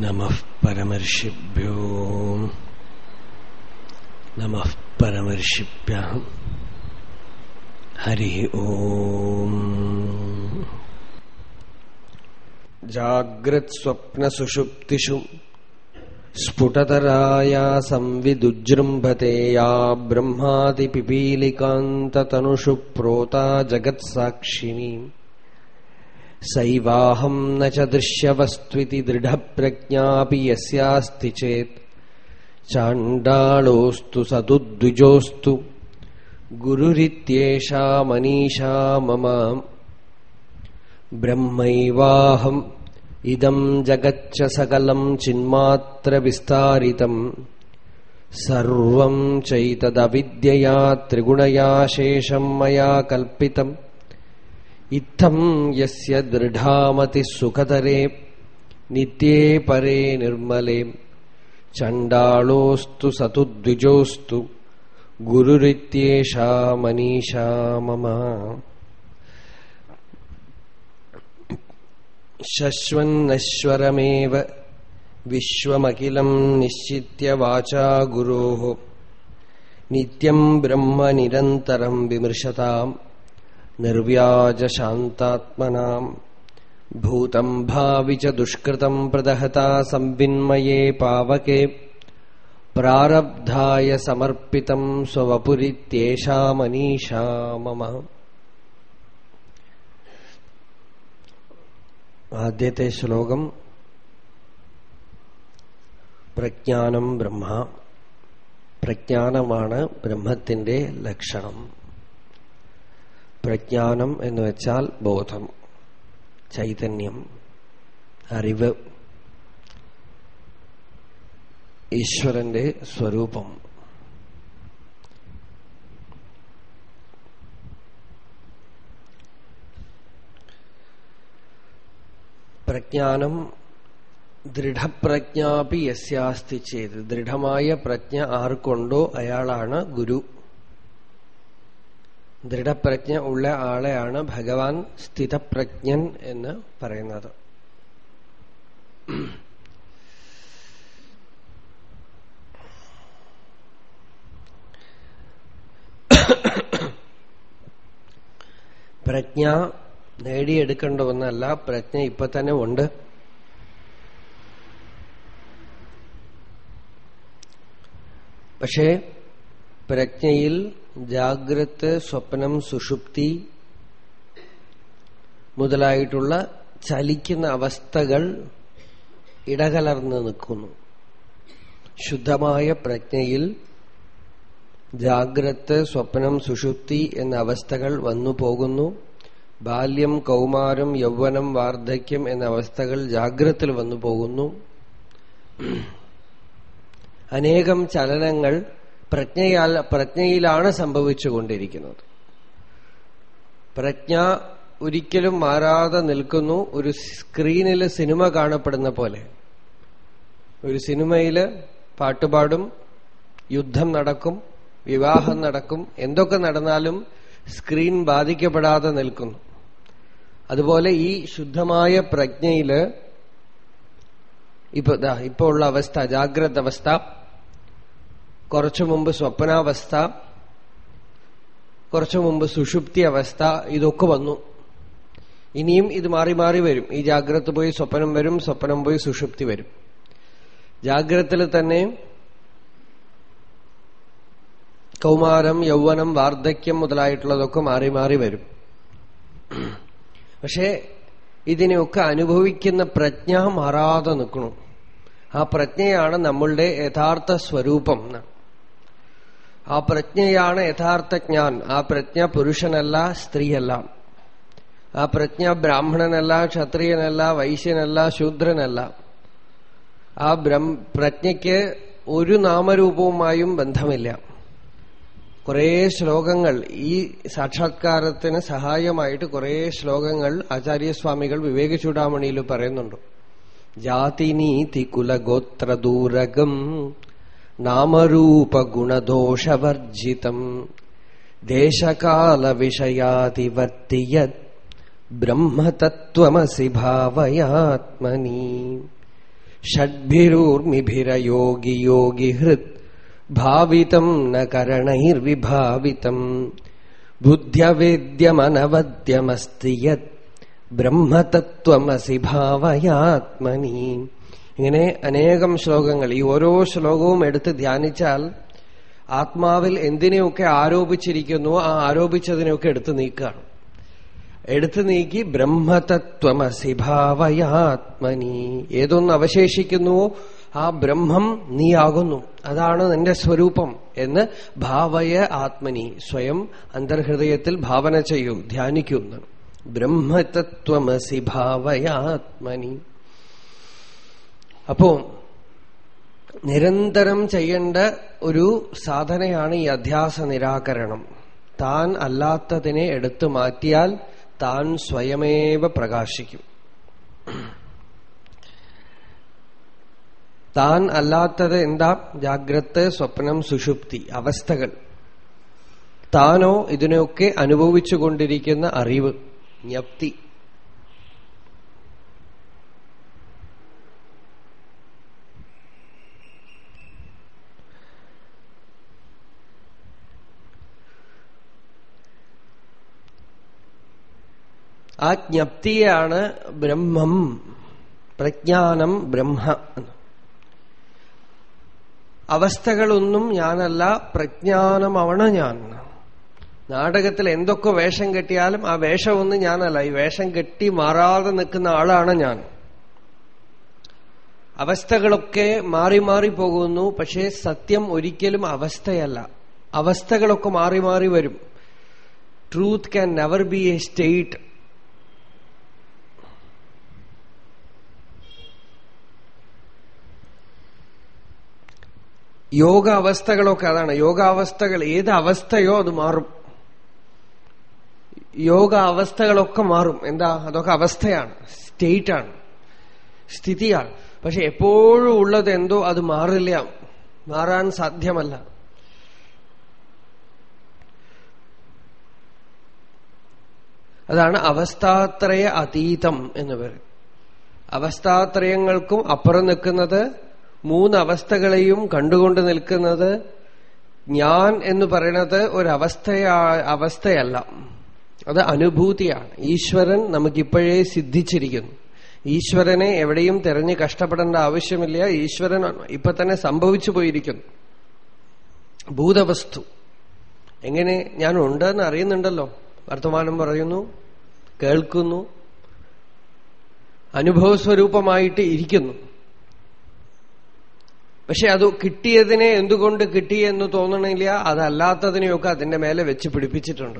नमः परमर्षिभ्यो। नमः परमर्षिभ्यः। हरिः ओम्। जाग्रत्स्वप्नसुषुप्तिषु स्फुटतराया संविदुजृम्भते या ब्रह्मादिपिपीलिकान्ततनुषु प्रोता जगत्साक्षिणी। സൈവാഹം ന ച ദൃശ്യവസ്ത്വിതി ദൃഢപ്രജ്ഞാപി യസ്യാസ്തി ചേത്. ചാണ്ടാളോസ്തു സതുദ്വിജോസ്തു. ഗുരുരിത്യേഷാ മനീഷാ മമ ബ്രഹ്മൈവാഹം ഇതം ജഗച്ച സകലം ചിന്മാത്ര വിസ്താരിതം സർവം ചൈതദവിദ്യയാ ത്രിഗുണയാശേഷം മയാ കൽപ്പിതം. ഇത്തം യസ്യ ദൃഢാമതി സുഖതരേ നിത്യേ പരേ നിർമ്മലേ. ചണ്ടാളോസ്തു സതു ദ്വിജോസ്തു ഗുരുരിത്യേഷാ മനീഷാ മമ. ശശ്വന്നശ്വരമേവ വിശ്വമഖിലം നിശ്ചിത്യ വാചാ ഗുരോ. നിത്യം ബ്രഹ്മ നിരന്തരം വിമൃശതാം निर्व्याजशान्तात्मनाम् भूतम् भावि च दुष्कृतम् प्रदहता संविन्मये पावके പ്രാരബ്ധായ സമർപ്പിതം സ്വവപുരിത്യേഷാ മനീഷാ മമ ആദ്യത്തെ ശ്ലോകം പ്രജ്ഞാനം ബ്രഹ്മ പ്രജ്ഞാനമാണ് ബ്രഹ്മത്തിന്റെ ലക്ഷണം പ്രജ്ഞാനം എന്ന് വെച്ചാൽ ബോധം ചൈതന്യം അറിവ് ഈശ്വരന്റെ സ്വരൂപം. പ്രജ്ഞാനം ദൃഢപ്രജ്ഞാപി യസ്യാസ്തി ചെയ്ത്. ദൃഢമായ പ്രജ്ഞ ആർക്കൊണ്ടോ അയാളാണ് ഗുരു. ദൃഢപ്രജ്ഞ ഉള്ള ആളെയാണ് ഭഗവാൻ സ്ഥിതപ്രജ്ഞൻ എന്ന് പറയുന്നത്. പ്രജ്ഞ നേടിയെടുക്കേണ്ട ഒന്നല്ല പ്രജ്ഞ ഇപ്പൊ തന്നെ ഉണ്ട്. പക്ഷേ പ്രജ്ഞയിൽ ജാഗ്രത് സ്വപ്നം സുഷുപ്തി മുതലായിട്ടുള്ള ചലിക്കുന്ന അവസ്ഥകൾ ഇടകലർന്ന് നിൽക്കുന്നു. ശുദ്ധമായ പ്രജ്ഞയിൽ ജാഗ്രത് സ്വപ്നം സുഷുപ്തി എന്ന അവസ്ഥകൾ വന്നു പോകുന്നു. ബാല്യം കൗമാരം യൗവനം വാർദ്ധക്യം എന്ന അവസ്ഥകൾ ജാഗ്രത്തിൽ വന്നു പോകുന്നു. അനേകം ചലനങ്ങൾ പ്രജ്ഞയാൽ പ്രജ്ഞയിലാണ് സംഭവിച്ചുകൊണ്ടിരിക്കുന്നത്. പ്രജ്ഞ ഒരിക്കലും മാറാതെ നിൽക്കുന്നു. ഒരു സ്ക്രീനിൽ സിനിമ കാണപ്പെടുന്ന പോലെ. ഒരു സിനിമയിൽ പാട്ടുപാടും യുദ്ധം നടക്കും വിവാഹം നടക്കും എന്തൊക്കെ നടന്നാലും സ്ക്രീൻ ബാധിക്കപ്പെടാതെ നിൽക്കുന്നു. അതുപോലെ ഈ ശുദ്ധമായ പ്രജ്ഞയിൽ ഇപ്പൊ ഇപ്പോ ഉള്ള അവസ്ഥ ജാഗ്രത അവസ്ഥ. കുറച്ചു മുമ്പ് സ്വപ്നാവസ്ഥ കുറച്ചു മുമ്പ് സുഷുപ്തി അവസ്ഥ ഇതൊക്കെ വന്നു. ഇനിയും ഇത് മാറി മാറി വരും. ഈ ജാഗ്രത പോയി സ്വപ്നം വരും സ്വപ്നം പോയി സുഷുപ്തി വരും. ജാഗ്രതയിൽ തന്നെ കൗമാരം യൗവനം വാർദ്ധക്യം മുതലായിട്ടുള്ളതൊക്കെ മാറി മാറി വരും. പക്ഷേ ഇതിനെയൊക്കെ അനുഭവിക്കുന്ന പ്രജ്ഞ മാറാതെ നിൽക്കണം ആ പ്രജ്ഞയാണ് നമ്മളുടെ യഥാർത്ഥ സ്വരൂപം ആ പ്രജ്ഞയാണ് യഥാർത്ഥ ജ്ഞാൻ. ആ പ്രജ്ഞ പുരുഷനല്ല സ്ത്രീയല്ല. ആ പ്രജ്ഞ ബ്രാഹ്മണനല്ല ക്ഷത്രിയനല്ല വൈശ്യനല്ല ശൂദ്രനല്ല. ആ പ്രജ്ഞയ്ക്ക് ഒരു നാമരൂപവുമായും ബന്ധമില്ല. കുറേ ശ്ലോകങ്ങൾ ഈ സാക്ഷാത്കാരത്തിന് സഹായമായിട്ട് കുറേ ശ്ലോകങ്ങൾ ആചാര്യസ്വാമികൾ വിവേക ചൂടാമണിയിൽ പറയുന്നുണ്ട്. ജാതി നീതി കുലഗോത്രദൂരകം नामरूपगुणदोषवर्जितम्। देशकालविषयातिवर्ति यत् ब्रह्मतत्त्वमसि भावयात्मनि। षड्भिरूर्मिभिरयोगियोगिहृत्। भावितम् न करणैर्विभावितम्। बुद्ध्यवेद्यमनवद्यमस्ति यत्। ब्रह्मतत्त्वमसि भावयात्मनि। ഇങ്ങനെ അനേകം ശ്ലോകങ്ങൾ ഈ ഓരോ ശ്ലോകവും എടുത്ത് ധ്യാനിച്ചാൽ ആത്മാവിൽ എന്തിനെയൊക്കെ ആരോപിച്ചിരിക്കുന്നു ആ ആരോപിച്ചതിനെയൊക്കെ എടുത്തു നീക്കുകയാണ്. എടുത്തു നീക്കി ബ്രഹ്മതത്വമസി ഭാവയാത്മനി. ഏതൊന്ന് അവശേഷിക്കുന്നുവോ ആ ബ്രഹ്മം നീയാകുന്നു. അതാണ് നിന്റെ സ്വരൂപം എന്ന് ഭാവയ ആത്മനി സ്വയം അന്തർഹൃദയത്തിൽ ഭാവന ചെയ്യൂ ധ്യാനിക്കൂ. എന്നാണ് ബ്രഹ്മതത്വമസി ഭാവയാത്മനി. അപ്പോ നിരന്തരം ചെയ്യേണ്ട ഒരു സാധനയാണ് ഈ അധ്യാസ നിരാകരണം താൻ അല്ലാത്തതിനെ എടുത്തു മാറ്റിയാൽ താൻ സ്വയമേവ പ്രകാശിക്കും. താൻ അല്ലാത്തത് എന്താ? ജാഗ്രത് സ്വപ്നം സുഷുപ്തി അവസ്ഥകൾ. താനോ ഇതിനെയൊക്കെ അനുഭവിച്ചുകൊണ്ടിരിക്കുന്ന അറിവ് ജ്ഞപ്തി. ആ ജ്ഞപ്തിയാണ് ബ്രഹ്മം. പ്രജ്ഞാനം ബ്രഹ്മ. അവസ്ഥകളൊന്നും ഞാനല്ല പ്രജ്ഞാനമാണ് ഞാൻ. നാടകത്തിൽ എന്തൊക്കെ വേഷം കെട്ടിയാലും ആ വേഷമൊന്നും ഞാനല്ല. ഈ വേഷം കെട്ടി മാറാതെ നിൽക്കുന്ന ആളാണ് ഞാൻ. അവസ്ഥകളൊക്കെ മാറി മാറി പോകുന്നു പക്ഷേ സത്യം ഒരിക്കലും അവസ്ഥയല്ല. അവസ്ഥകളൊക്കെ മാറി മാറി വരും. Truth can never be a state yoga അവസ്ഥകളൊക്കെ അതാണ്. യോഗാവസ്ഥകൾ ഏത് അവസ്ഥയോ അത് മാറും. യോഗ അവസ്ഥകളൊക്കെ മാറും. എന്താ? അതൊക്കെ അവസ്ഥയാണ്. സ്റ്റേറ്റാണ്. സ്ഥിതിയാണ്. പക്ഷെ എപ്പോഴും ഉള്ളത് എന്തോ അത് മാറില്ല. മാറാൻ സാധ്യമല്ല. അതാണ് അവസ്ഥാത്രയ അതീതം എന്ന് പറയും. അവസ്ഥാത്രയങ്ങൾക്കും അപ്പുറം നിൽക്കുന്നത് മൂന്നവസ്ഥകളെയും കണ്ടുകൊണ്ട് നിൽക്കുന്നത് ഞാൻ എന്ന് പറയുന്നത് ഒരവസ്ഥയാ അവസ്ഥയല്ല. അത് അനുഭൂതിയാണ്. ഈശ്വരൻ നമുക്കിപ്പോഴേ സിദ്ധിച്ചിരിക്കുന്നു. ഈശ്വരനെ എവിടെയും തിരഞ്ഞ് കഷ്ടപ്പെടേണ്ട ആവശ്യമില്ല. ഈശ്വരൻ ഇപ്പൊ തന്നെ സംഭവിച്ചു പോയിരിക്കുന്നു. ഭൂതവസ്തു. എങ്ങനെ ഞാൻ ഉണ്ടെന്ന് അറിയുന്നുണ്ടല്ലോ. വർത്തമാനം പറയുന്നു കേൾക്കുന്നു അനുഭവസ്വരൂപമായിട്ട് ഇരിക്കുന്നു. പക്ഷെ അത് കിട്ടിയതിനെ എന്തുകൊണ്ട് കിട്ടി എന്ന് തോന്നണില്ല അതല്ലാത്തതിനെയൊക്കെ അതിന്റെ മേലെ വെച്ച് പിടിപ്പിച്ചിട്ടുണ്ട്.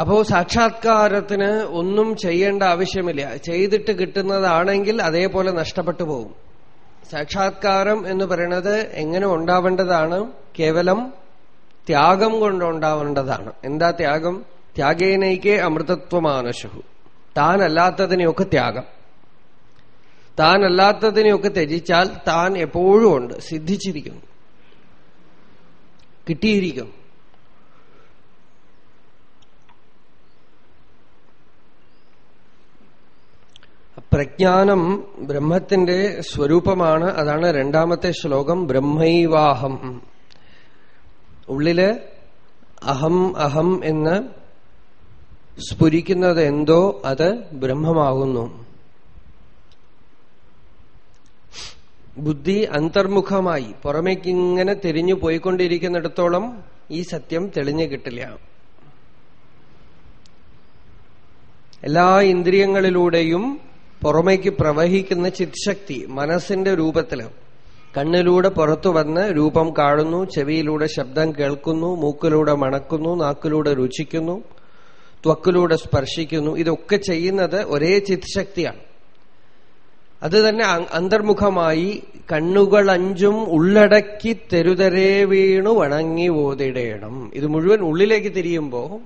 അപ്പോ സാക്ഷാത്കാരത്തിന് ഒന്നും ചെയ്യേണ്ട ആവശ്യമില്ല. ചെയ്തിട്ട് കിട്ടുന്നതാണെങ്കിൽ അതേപോലെ നഷ്ടപ്പെട്ടു പോകും. സാക്ഷാത്കാരം എന്ന് പറയുന്നത് എങ്ങനെ ഉണ്ടാവേണ്ടതാണ്? കേവലം ത്യാഗം കൊണ്ടുണ്ടാവേണ്ടതാണ് എന്താ ത്യാഗം? ത്യാഗേനൈക്കേ അമൃതത്വമാനശു താനല്ലാത്തതിനെയൊക്കെ ത്യാഗം. താനല്ലാത്തതിനെയൊക്കെ ത്യജിച്ചാൽ താൻ എപ്പോഴും ഉണ്ട്. സിദ്ധിച്ചിരിക്കുന്നു. കിട്ടിയിരിക്കും പ്രജ്ഞാനം ബ്രഹ്മത്തിന്റെ സ്വരൂപമാണ്. അതാണ് രണ്ടാമത്തെ ശ്ലോകം. ബ്രഹ്മൈവാഹം. ഉള്ളിൽ അഹം അഹം എന്ന് സ്ഫുരിക്കുന്നത് എന്തോ അത് ബ്രഹ്മമാകുന്നു. ബുദ്ധി അന്തർമുഖമായി പുറമേക്കിങ്ങനെ തിരിഞ്ഞു പോയിക്കൊണ്ടിരിക്കുന്നിടത്തോളം ഈ സത്യം തെളിഞ്ഞു കിട്ടില്ല. എല്ലാ ഇന്ദ്രിയങ്ങളിലൂടെയും പുറമേക്ക് പ്രവഹിക്കുന്ന ചിത്ശക്തി മനസ്സിന്റെ രൂപത്തിൽ. കണ്ണിലൂടെ പുറത്തു വന്ന് രൂപം കാണുന്നു ചെവിയിലൂടെ ശബ്ദം കേൾക്കുന്നു മൂക്കിലൂടെ മണക്കുന്നു നാക്കിലൂടെ രുചിക്കുന്നു ത്വക്കിലൂടെ സ്പർശിക്കുന്നു. ഇതൊക്കെ ചെയ്യുന്നത് ഒരേ ചിത്ശക്തിയാണ്. അത് തന്നെ അന്തർമുഖമായി കണ്ണുകൾ അഞ്ചും ഉള്ളടക്കി തെരുതരേ വീണു വണങ്ങി ഓതിടേണം. ഇത് മുഴുവൻ ഉള്ളിലേക്ക് തിരിയുമ്പോ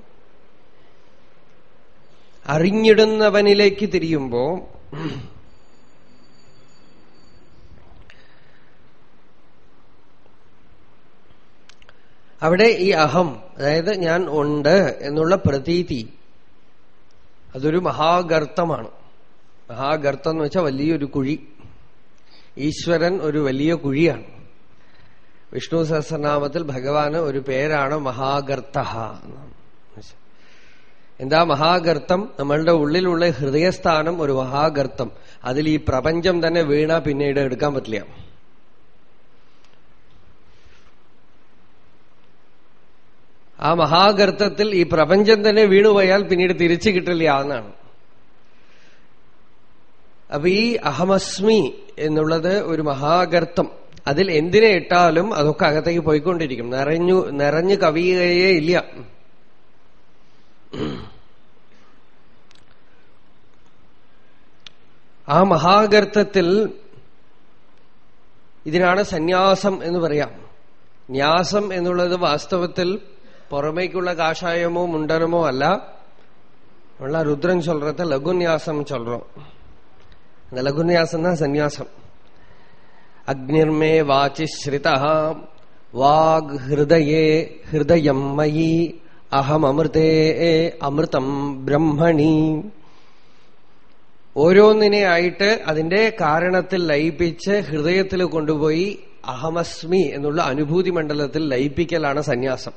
അറിഞ്ഞിടുന്നവനിലേക്ക് തിരിയുമ്പോ അവിടെ ഈ അഹം അതായത് ഞാൻ ഉണ്ട് എന്നുള്ള പ്രതീതി അതൊരു മഹാഗർത്തമാണ്. മഹാഗർത്തം എന്ന് വെച്ചാൽ വലിയൊരു കുഴി. ഈശ്വരൻ ഒരു വലിയ കുഴിയാണ്. വിഷ്ണു സഹസ്രനാമത്തിൽ ഭഗവാന് ഒരു പേരാണ് മഹാഗർത്ത എന്താ മഹാഗർത്തം? നമ്മളുടെ ഉള്ളിലുള്ള ഹൃദയസ്ഥാനം ഒരു മഹാഗർത്തം. അതിൽ ഈ പ്രപഞ്ചം തന്നെ വീണ പിന്നീട് എടുക്കാൻ പറ്റില്ല. ആ മഹാഗർത്തത്തിൽ ഈ പ്രപഞ്ചം തന്നെ വീണുപോയാൽ പിന്നീട് തിരിച്ചു കിട്ടില്ല എന്നാണ്. അപ്പൊ ഈ അഹമസ്മി എന്നുള്ളത് ഒരു മഹാഗർത്തം. അതിൽ എന്തിനെ ഇട്ടാലും അതൊക്കെ അകത്തേക്ക് പോയിക്കൊണ്ടിരിക്കും. നിറഞ്ഞു നിറഞ്ഞു കവിയുകയേ ഇല്ല. ആ മഹാഗർത്തത്തിൽ ഇതിനാണ് സന്യാസം എന്ന് പറയാം. ന്യാസം എന്നുള്ളത് വാസ്തവത്തിൽ പുറമേക്കുള്ള കാഷായമോ മുണ്ടനമോ അല്ല. ഉള്ള രുദ്രൻ ചൊല്ലത്തെ ലഘുന്യാസം ചൊല്றோம் ലഘുന്യാസന സന്യാസം. അഗ്നിർമേ വാചി ശ്രിത വാഗ് ഹൃദയേ ഹൃദയം മയി അഹമൃതേ അമൃതം ബ്രഹ്മണി. ഓരോന്നിനെ ആയിട്ട് അതിന്റെ കാരണത്തിൽ ലയിപ്പിച്ച് ഹൃദയത്തിൽ കൊണ്ടുപോയി അഹമസ്മി എന്നുള്ള അനുഭൂതി മണ്ഡലത്തിൽ ലയിപ്പിക്കലാണ് സന്യാസം.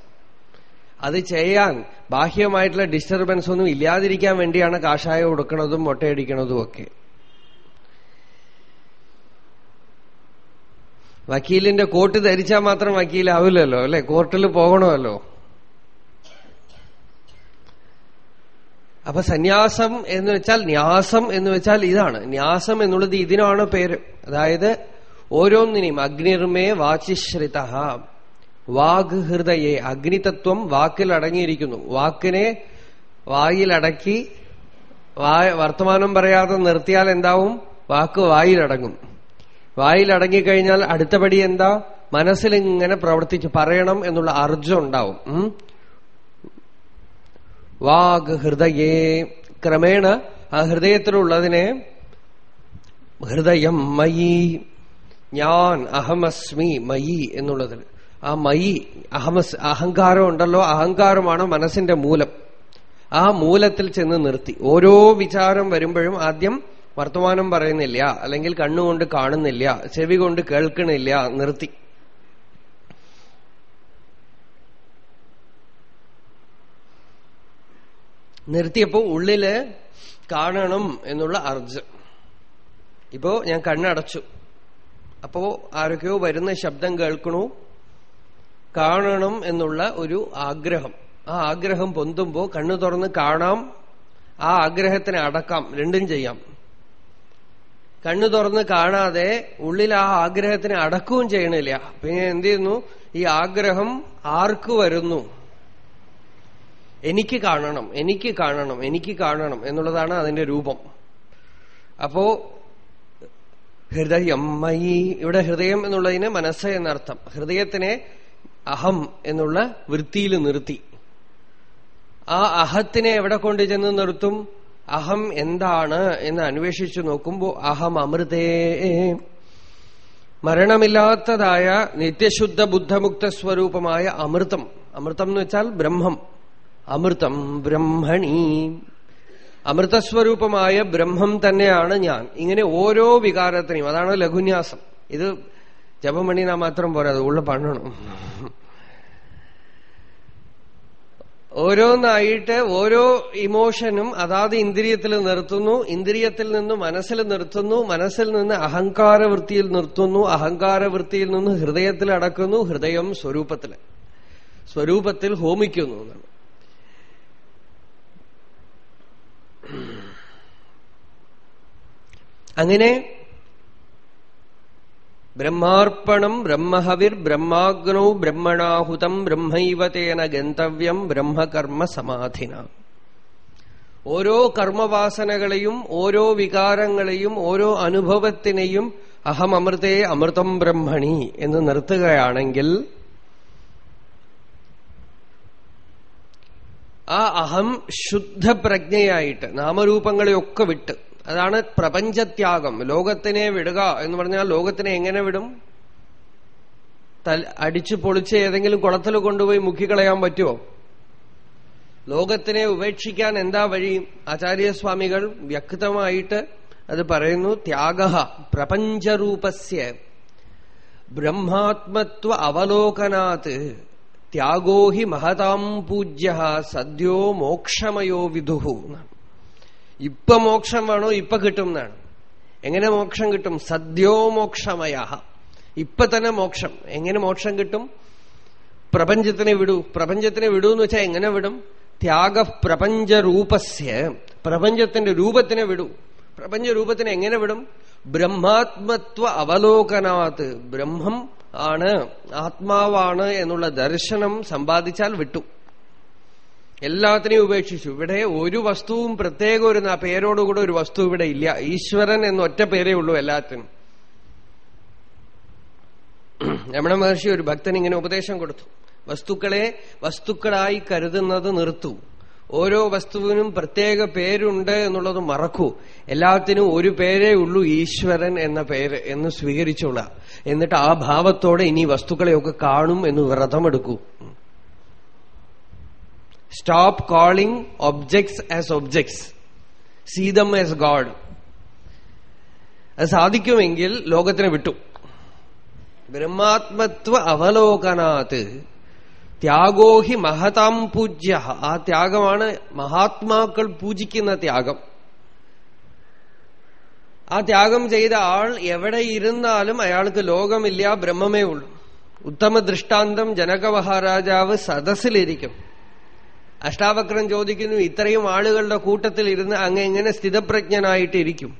അത് ചെയ്യാൻ ബാഹ്യമായിട്ടുള്ള ഡിസ്റ്റർബൻസ് ഒന്നും ഇല്ലാതിരിക്കാൻ വേണ്ടിയാണ് കാഷായം ഉടുക്കണതും മൊട്ടയടിക്കണതും ഒക്കെ. വക്കീലിന്റെ കോട്ട് ധരിച്ചാൽ മാത്രം വക്കീലാവില്ലല്ലോ അല്ലെ? കോർട്ടിൽ പോകണമല്ലോ. അപ്പൊ സന്യാസം എന്ന് വെച്ചാൽ ന്യാസം എന്ന് വെച്ചാൽ ഇതാണ്. ന്യാസം എന്നുള്ളത് ഇതിനാണ് പേര്. അതായത് ഓരോന്നിനെയും അഗ്നിർമേ വാചിശ്രിത വാഗ് ഹൃദയെ അഗ്നിതത്വം വാക്കിൽ അടങ്ങിയിരിക്കുന്നു. വാക്കിനെ വായിലടക്കി വർത്തമാനം പറയാതെ നിർത്തിയാൽ എന്താവും? വാക്ക് വായിലടങ്ങും വായിലടങ്ങിക്കഴിഞ്ഞാൽ അടുത്ത പടി എന്താ? മനസ്സിലിങ്ങനെ പ്രവർത്തിച്ച് പറയണം എന്നുള്ള അർജം ഉണ്ടാവും. വാഗ് ഹൃദയേ. ക്രമേണ ആ ഹൃദയത്തിലുള്ളതിനെ ഹൃദയം മയി. ഞാൻ അഹമസ്മി മയി എന്നുള്ളതിൽ. ആ മയി അഹമസ് അഹങ്കാരം ഉണ്ടല്ലോ അഹങ്കാരമാണ് മനസ്സിന്റെ മൂലം. ആ മൂലത്തിൽ ചെന്ന് നിർത്തി. ഓരോ വിചാരം വരുമ്പോഴും ആദ്യം വർത്തമാനം പറയുന്നില്ല അല്ലെങ്കിൽ കണ്ണുകൊണ്ട് കാണുന്നില്ല ചെവി കൊണ്ട് കേൾക്കണില്ല നിർത്തി. നിർത്തിയപ്പോ ഉള്ളിൽ കാണണം എന്നുള്ള അർജ്. ഇപ്പോ ഞാൻ കണ്ണടച്ചു. അപ്പോ ആരൊക്കെയോ വരുന്ന ശബ്ദം കേൾക്കണു. കാണണം എന്നുള്ള ഒരു ആഗ്രഹം. ആ ആഗ്രഹം പൊന്തുമ്പോ കണ്ണു തുറന്ന് കാണാം. ആ ആഗ്രഹത്തിനെ അടക്കാം. രണ്ടും ചെയ്യാം. കണ്ണു തുറന്ന് കാണാതെ ഉള്ളിൽ ആ ആഗ്രഹത്തിനെ അടക്കവും ചെയ്യണില്ല. പിന്നെ എന്ത് ചെയ്യുന്നു ഈ ആഗ്രഹം ആർക്ക് വരുന്നു? എനിക്ക് കാണണം എനിക്ക് കാണണം എനിക്ക് കാണണം എന്നുള്ളതാണ് അതിന്റെ രൂപം. അപ്പോ ഹൃദയം മയി ഇവിടെ ഹൃദയം എന്നുള്ളതിന് മനസ്സ് എന്നർത്ഥം. ഹൃദയത്തിനെ അഹം എന്നുള്ള വൃത്തിയിൽ നിർത്തി. ആ അഹത്തിനെ എവിടെ കൊണ്ടു ചെന്ന് നിർത്തും? അഹം എന്താണ് എന്ന് അന്വേഷിച്ചു നോക്കുമ്പോൾ അഹം അമൃതേ. മരണമില്ലാത്തതായ നിത്യശുദ്ധ ബുദ്ധമുക്ത സ്വരൂപമായ അമൃതം. അമൃതം എന്ന് വെച്ചാൽ ബ്രഹ്മം. അമൃതം ബ്രഹ്മണി. അമൃതസ്വരൂപമായ ബ്രഹ്മം തന്നെയാണ് ഞാൻ. ഇങ്ങനെ ഓരോ വികാരത്തിനെയും അതാണ് ലഘുന്യാസം. ഇത് ജപമണിനാ മാത്രം പോരാ അത് ഉള്ള പണ്ണണം ഓരോന്നായിട്ട് ഓരോ ഇമോഷനും അതാത് ഇന്ദ്രിയത്തിൽ നിർത്തുന്നു. ഇന്ദ്രിയത്തിൽ നിന്ന് മനസ്സിൽ നിർത്തുന്നു. മനസ്സിൽ നിന്ന് അഹങ്കാരവൃത്തിയിൽ നിർത്തുന്നു. അഹങ്കാരവൃത്തിയിൽ നിന്ന് ഹൃദയത്തിൽ അടക്കുന്നു. ഹൃദയം സ്വരൂപത്തിൽ. സ്വരൂപത്തിൽ ഹോമിക്കുന്നു എന്നാണ്. അങ്ങനെ ബ്രഹ്മാർപ്പണം ബ്രഹ്മഹവിർ ബ്രഹ്മാഗ്നൗ ബ്രഹ്മണാഹുതം ബ്രഹ്മൈവതേന ഗന്തവ്യം ബ്രഹ്മകർമ്മ സമാധിന. ഓരോ കർമ്മവാസനകളെയും ഓരോ വികാരങ്ങളെയും ഓരോ അനുഭവത്തിനെയും അഹം അമൃതേ അമൃതം ബ്രഹ്മണി എന്ന് നിർത്തുകയാണെങ്കിൽ ആ അഹം ശുദ്ധപ്രജ്ഞയായിട്ട് നാമരൂപങ്ങളെയൊക്കെ വിട്ട് അതാണ് പ്രപഞ്ചത്യാഗം. ലോകത്തിനെ വിടുക എന്ന് പറഞ്ഞാൽ ലോകത്തിനെ എങ്ങനെ വിടും? അടിച്ചു പൊളിച്ച് ഏതെങ്കിലും കുളത്തിൽ കൊണ്ടുപോയി മുക്കിക്കളയാൻ പറ്റുമോ? ലോകത്തിനെ ഉപേക്ഷിക്കാൻ എന്താ വഴി? ആചാര്യസ്വാമികൾ വ്യക്തമായിട്ട് അത് പറയുന്നു ത്യാഗ പ്രപഞ്ചരൂപസ്യ. ബ്രഹ്മാത്മത്വ അവലോകനാത്. ത്യാഗോ ഹി മഹതാം പൂജ്യ സദ്യോ മോക്ഷമയോ വിദുഹു ഇപ്പൊ മോക്ഷം വേണോ ഇപ്പൊ കിട്ടും എന്നാണ്. എങ്ങനെ മോക്ഷം കിട്ടും? സദ്യോ മോക്ഷമയ. ഇപ്പൊ തന്നെ മോക്ഷം. എങ്ങനെ മോക്ഷം കിട്ടും? പ്രപഞ്ചത്തിനെ വിടൂ. പ്രപഞ്ചത്തിനെ വിടൂ എന്ന് വെച്ചാൽ എങ്ങനെ വിടും? ത്യാഗ പ്രപഞ്ചരൂപസ്യ പ്രപഞ്ചത്തിന്റെ രൂപത്തിനെ വിടൂ. പ്രപഞ്ച രൂപത്തിനെ എങ്ങനെ വിടും? ബ്രഹ്മാത്മത്വ അവലോകനാത്. ബ്രഹ്മം ആണ് ആത്മാവാണ് എന്നുള്ള ദർശനം സമ്പാദിച്ചാൽ വിട്ടു. എല്ലാത്തിനെയും ഉപേക്ഷിച്ചു. ഇവിടെ ഒരു വസ്തുവും പ്രത്യേക ഒരു പേരോടുകൂടെ ഒരു വസ്തു ഇവിടെ ഇല്ല. ഈശ്വരൻ എന്നൊറ്റ പേരേ ഉള്ളൂ എല്ലാത്തിനും. രമണ മഹർഷി ഒരു ഭക്തൻ ഇങ്ങനെ ഉപദേശം കൊടുത്തു. വസ്തുക്കളെ വസ്തുക്കളായി കരുതുന്നത് നിർത്തു. ഓരോ വസ്തുവിനും പ്രത്യേക പേരുണ്ട് എന്നുള്ളത് മറക്കൂ. എല്ലാത്തിനും ഒരു പേരേ ഉള്ളൂ ഈശ്വരൻ എന്ന പേര് എന്ന് സ്വീകരിച്ചോള. എന്നിട്ട് ആ ഭാവത്തോടെ ഇനി വസ്തുക്കളെയൊക്കെ കാണും എന്ന് വ്രതമെടുക്കൂ. Stop calling objects as objects see them as God അത് സാധിക്കുമെങ്കിൽ ലോകത്തിനെ വിട്ടു. ബ്രഹ്മാത്മത്വ അവലോകനാത്ത് ത്യാഗോഹി മഹതാം പൂജ്യ. ആ ത്യാഗമാണ് മഹാത്മാക്കൾ പൂജിക്കുന്ന ത്യാഗം. ആ ത്യാഗം ചെയ്ത ആൾ എവിടെ ഇരുന്നാലും അയാൾക്ക് ലോകമില്ല ബ്രഹ്മമേ ഉള്ളൂ. ഉത്തമ ദൃഷ്ടാന്തം ജനക മഹാരാജാവ് സദസ്സിലിരിക്കും. അഷ്ടാവക്രം ചോദിക്കുന്നു ഇത്രയും ആളുകളുടെ കൂട്ടത്തിൽ ഇരുന്ന് അങ്ങ് എങ്ങനെ സ്ഥിതപ്രജ്ഞനായിട്ടിരിക്കും?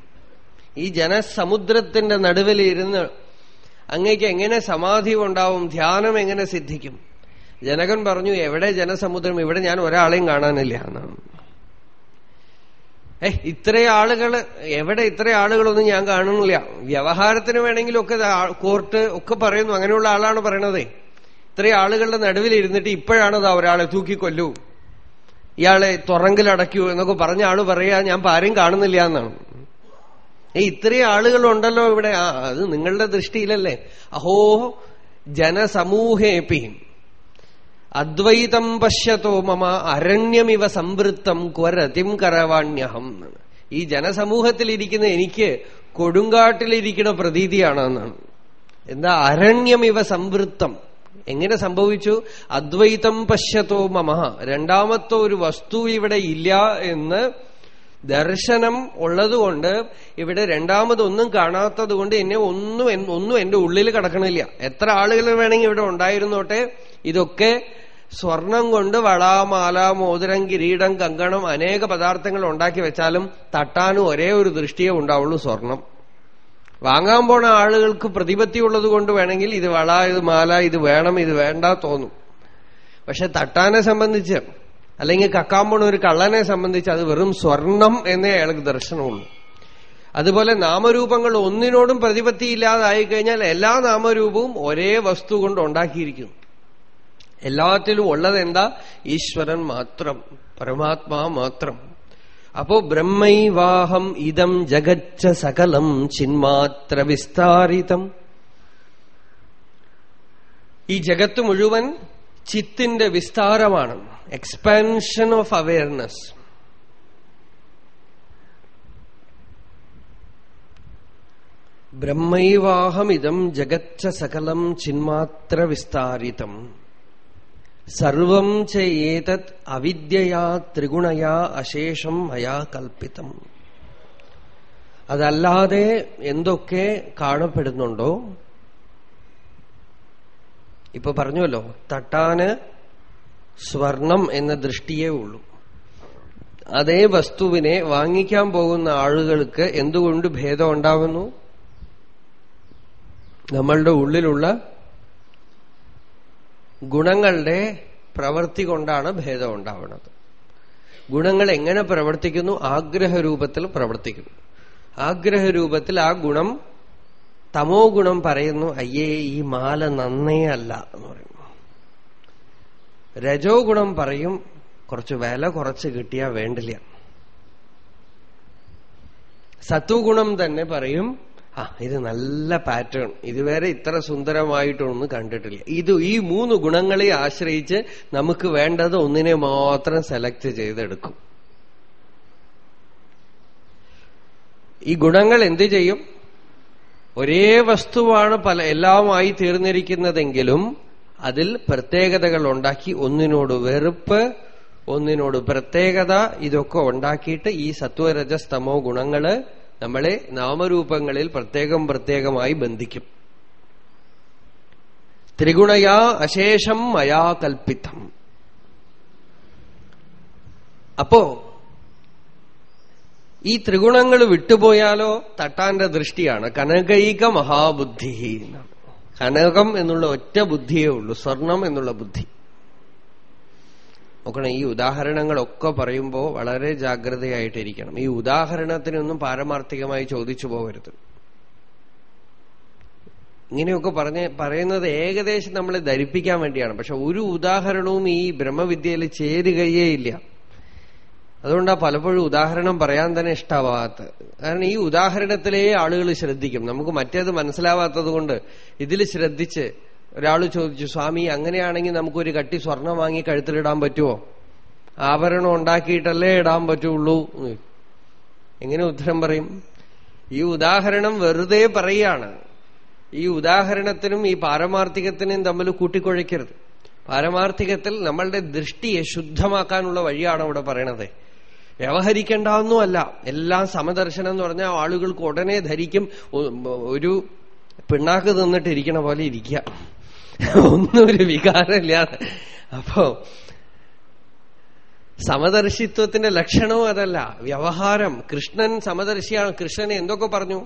ഈ ജനസമുദ്രത്തിന്റെ നടുവിൽ ഇരുന്ന് അങ്ങേക്ക് എങ്ങനെ സമാധി ഉണ്ടാവും ധ്യാനം എങ്ങനെ സിദ്ധിക്കും? ജനകൻ പറഞ്ഞു എവിടെ ജനസമുദ്രം? ഇവിടെ ഞാൻ ഒരാളെയും കാണാനില്ല. എന്നാണ്. ഏ ഇത്ര ആളുകൾ എവിടെ ഇത്ര ആളുകളൊന്നും ഞാൻ കാണുന്നില്ല. വ്യവഹാരത്തിന് വേണമെങ്കിലൊക്കെ കോർട്ട് ഒക്കെ പറയുന്നു അങ്ങനെയുള്ള ആളാണ് പറയണതേ. ഇത്രയും ആളുകളുടെ നടുവിൽ ഇരുന്നിട്ട് ഇപ്പോഴാണത് ഒരാളെ തൂക്കിക്കൊല്ലൂ. ഇയാളെ തുറങ്കിലടയ്ക്കൂ എന്നൊക്കെ പറഞ്ഞ ആൾ പറയാ ഞാൻ ആരെയും കാണുന്നില്ല എന്നാണ്. ഏ ഇത്രയും ആളുകളുണ്ടല്ലോ ഇവിടെ. അത് നിങ്ങളുടെ ദൃഷ്ടിയിലല്ലേ. അഹോ ജനസമൂഹേപി അദ്വൈതം പശ്യത്തോ മമ അരണ്യമിവ സംവൃത്തം ക്വരതിം കരവാണ്യഹം. ഈ ജനസമൂഹത്തിൽ ഇരിക്കുന്ന എനിക്ക് കൊടുങ്കാട്ടിലിരിക്കുന്ന പ്രതീതിയാണെന്നാണ് എന്താ? അരണ്യമിവ സംവൃത്തം. എങ്ങനെ സംഭവിച്ചു? അദ്വൈതം പശ്യത്തോ മമ. രണ്ടാമത്തെ ഒരു വസ്തു ഇവിടെ ഇല്ല എന്ന് ദർശനം ഉള്ളതുകൊണ്ട് ഇവിടെ രണ്ടാമതൊന്നും കാണാത്തത് കൊണ്ട് എന്നെ ഒന്നും ഒന്നും എന്റെ ഉള്ളിൽ കിടക്കണില്ല. എത്ര ആളുകൾ വേണമെങ്കിൽ ഇവിടെ ഉണ്ടായിരുന്നോട്ടെ? ഇതൊക്കെ സ്വർണം കൊണ്ട് വളാമാല മോതിരം കിരീടം കങ്കണം അനേക പദാർത്ഥങ്ങൾ ഉണ്ടാക്കി വെച്ചാലും തട്ടാനും ഒരേ ഒരു ദൃഷ്ടിയേ ഉണ്ടാവുള്ളൂ സ്വർണം. വാങ്ങാൻ പോണ ആളുകൾക്ക് പ്രതിപത്തി ഉള്ളത് കൊണ്ട് വേണമെങ്കിൽ ഇത് വള ഇത് മാല ഇത് വേണം ഇത് വേണ്ട തോന്നും. പക്ഷെ തട്ടാനെ സംബന്ധിച്ച് അല്ലെങ്കിൽ കക്കാൻ പോണ ഒരു കള്ളനെ സംബന്ധിച്ച് അത് വെറും സ്വർണം എന്നേ അയാൾക്ക് ദർശനമുള്ളൂ. അതുപോലെ നാമരൂപങ്ങൾ ഒന്നിനോടും പ്രതിപത്തിയില്ലാതായി കഴിഞ്ഞാൽ എല്ലാ നാമരൂപവും ഒരേ വസ്തു കൊണ്ട് ഉണ്ടാക്കിയിരിക്കുന്നു. എല്ലാത്തിലും ഉള്ളത് എന്താ? ഈശ്വരൻ മാത്രം പരമാത്മാ മാത്രം. അപ്പോ ബ്രഹ്മൈവാഹം ഇതം ജഗച്ച സകലം ചിന്മാത്ര വിസ്താരിതം ഈ ജഗത്ത് മുഴുവൻ ചിത്തിന്റെ വിസ്താരമാണ്. എക്സ്പാൻഷൻ ഓഫ് അവയർനെസ് ബ്രഹ്മൈവാഹമിതം ജഗച്ച സകലം ചിന്മാത്ര വിസ്താരിതം സർവം ചേതത് അവിദ്യയാ ത്രിഗുണയാ അശേഷം മയാ കൽപ്പിതം. അതല്ലാതെ എന്തൊക്കെ കാണപ്പെടുന്നുണ്ടോ? ഇപ്പൊ പറഞ്ഞുവല്ലോ തട്ടാന് സ്വർണം എന്ന ദൃഷ്ടിയേ ഉള്ളൂ. അതേ വസ്തുവിനെ വാങ്ങിക്കാൻ പോകുന്ന ആളുകൾക്ക് എന്തുകൊണ്ട് ഭേദം ഉണ്ടാവുന്നു? നമ്മളുടെ ഉള്ളിലുള്ള ഗുണങ്ങളുടെ പ്രവൃത്തി കൊണ്ടാണ് ഭേദം ഉണ്ടാവുന്നത് ഗുണങ്ങൾ എങ്ങനെ പ്രവർത്തിക്കുന്നു? ആഗ്രഹരൂപത്തിൽ പ്രവർത്തിക്കുന്നു. ആഗ്രഹരൂപത്തിൽ ആ ഗുണം തമോ ഗുണം പറയുന്നു അയ്യേ ഈ മാല നന്നേ അല്ല എന്ന് പറയുന്നു. രജോ ഗുണം പറയും കുറച്ച് വില കുറച്ച് കിട്ടിയാ വേണ്ടില്ല. സത്വഗുണം തന്നെ പറയും ആ ഇത് നല്ല പാറ്റേൺ ഇതുവരെ ഇത്ര സുന്ദരമായിട്ടൊന്നും കണ്ടിട്ടില്ല. ഇത് ഈ മൂന്ന് ഗുണങ്ങളെ ആശ്രയിച്ച് നമുക്ക് വേണ്ടത് ഒന്നിനെ മാത്രം സെലക്ട് ചെയ്തെടുക്കും. ഈ ഗുണങ്ങൾ എന്ത് ചെയ്യും? ഒരേ വസ്തുവാണ് പല എല്ലാമായി തീർന്നിരിക്കുന്നതെങ്കിലും അതിൽ പ്രത്യേകതകൾ ഉണ്ടാക്കി ഒന്നിനോട് വെറുപ്പ് ഒന്നിനോട് പ്രത്യേകത ഇതൊക്കെ ഉണ്ടാക്കിയിട്ട് ഈ സത്വരജസ്തമോ ഗുണങ്ങൾ നമ്മളെ നാമരൂപങ്ങളിൽ പ്രത്യേകം പ്രത്യേകമായി ബന്ധിക്കും. ത്രിഗുണയാ അശേഷം മയാ കൽപ്പിത്തം അപ്പോ ഈ ത്രിഗുണങ്ങൾ വിട്ടുപോയാലോ തട്ടാന്റെ ദൃഷ്ടിയാണ്. കനകൈക മഹാബുദ്ധി കനകം എന്നുള്ള ഒറ്റ ബുദ്ധിയേ ഉള്ളൂ സ്വർണം എന്നുള്ള ബുദ്ധി. നോക്കണം ഈ ഉദാഹരണങ്ങളൊക്കെ പറയുമ്പോൾ വളരെ ജാഗ്രതയായിട്ടിരിക്കണം. ഈ ഉദാഹരണത്തിനൊന്നും പാരമാർത്ഥികമായി ചോദിച്ചു പോകരുത്. ഇങ്ങനെയൊക്കെ പറഞ്ഞ് പറയുന്നത് ഏകദേശം നമ്മളെ ധരിപ്പിക്കാൻ വേണ്ടിയാണ്. പക്ഷെ ഒരു ഉദാഹരണവും ഈ ബ്രഹ്മവിദ്യയിൽ ചേരുകയേ ഇല്ല. അതുകൊണ്ടാ പലപ്പോഴും ഉദാഹരണം പറയാൻ തന്നെ ഇഷ്ടാവാത്ത കാരണം ഈ ഉദാഹരണത്തിലേ ആളുകൾ ശ്രദ്ധിക്കും. നമുക്ക് മറ്റേത് മനസ്സിലാവാത്തത് കൊണ്ട് ഇതിൽ ശ്രദ്ധിച്ച് ഒരാൾ ചോദിച്ചു സ്വാമി അങ്ങനെയാണെങ്കിൽ നമുക്കൊരു കട്ടി സ്വർണം വാങ്ങി കഴുത്തിലിടാൻ പറ്റുമോ? ആഭരണം ഉണ്ടാക്കിയിട്ടല്ലേ ഇടാൻ പറ്റുള്ളൂ? എങ്ങനെ ഉത്തരം പറയും? ഈ ഉദാഹരണം വെറുതെ പറയാണ്. ഈ ഉദാഹരണത്തിനും ഈ പാരമാർത്ഥികത്തിനും തമ്മിൽ കൂട്ടിക്കൊഴിക്കരുത് പാരമാർത്ഥികത്തിൽ നമ്മളുടെ ദൃഷ്ടിയെ ശുദ്ധമാക്കാനുള്ള വഴിയാണ് അവിടെ പറയണത്. വ്യവഹരിക്കേണ്ടാവുന്നുമല്ല എല്ലാം സമദർശനം എന്ന് പറഞ്ഞാൽ ആളുകൾക്ക് ഉടനെ ധരിക്കും. ഒരു പിണ്ണാക്ക് തിന്നിട്ടിരിക്കണ പോലെ ഇരിക്കുക. ഒന്നും ഒരു വികാരമില്ലാതെ. അപ്പോ സമദർശിത്വത്തിന്റെ ലക്ഷണവും അതല്ല. വ്യവഹാരം. കൃഷ്ണൻ സമദർശിയാണ്. കൃഷ്ണൻ എന്തൊക്കെ പറഞ്ഞു?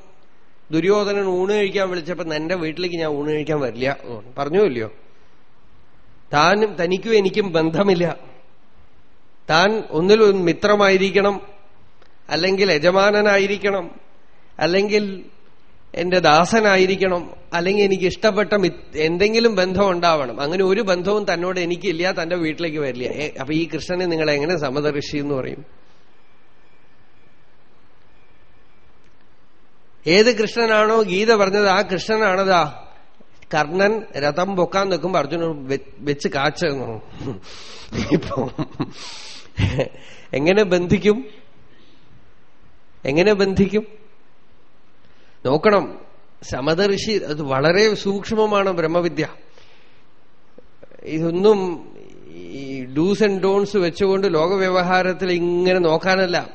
ദുര്യോധനൻ ഊണ് കഴിക്കാൻ വിളിച്ചപ്പോ എന്റെ വീട്ടിലേക്ക് ഞാൻ ഊണ് കഴിക്കാൻ വരില്ല. പറഞ്ഞു ഇല്ലയോ? താനും തനിക്കും എനിക്കും ബന്ധമില്ല. താൻ ഒന്നിലൊന്ന് മിത്രമായിരിക്കണം. അല്ലെങ്കിൽ യജമാനനായിരിക്കണം. അല്ലെങ്കിൽ എന്റെ ദാസനായിരിക്കണം അല്ലെങ്കിൽ എനിക്ക് ഇഷ്ടപ്പെട്ട എന്തെങ്കിലും ബന്ധം ഉണ്ടാവണം. അങ്ങനെ ഒരു ബന്ധവും തന്നോട് എനിക്കില്ല തന്റെ വീട്ടിലേക്ക് വരില്ല. അപ്പൊ ഈ കൃഷ്ണനെ നിങ്ങൾ എങ്ങനെ സമദർഷി എന്ന് പറയും? ഏത് കൃഷ്ണനാണോ ഗീത പറഞ്ഞത് ആ കൃഷ്ണനാണതാ കർണൻ രഥം പൊക്കാൻ നിൽക്കുമ്പോ അർജുനൻ വെച്ച് കാച്ചെന്നു എങ്ങനെ ബന്ധിക്കും? എങ്ങനെ ബന്ധിക്കും? നോക്കണം. സമദർശി അത് വളരെ സൂക്ഷ്മമാണ് ബ്രഹ്മവിദ്യ. ഇതൊന്നും ഈ ഡൂസ് ആൻഡ് ഡോൺസ് വെച്ചുകൊണ്ട് ലോകവ്യവഹാരത്തിൽ ഇങ്ങനെ നോക്കാനല്ല.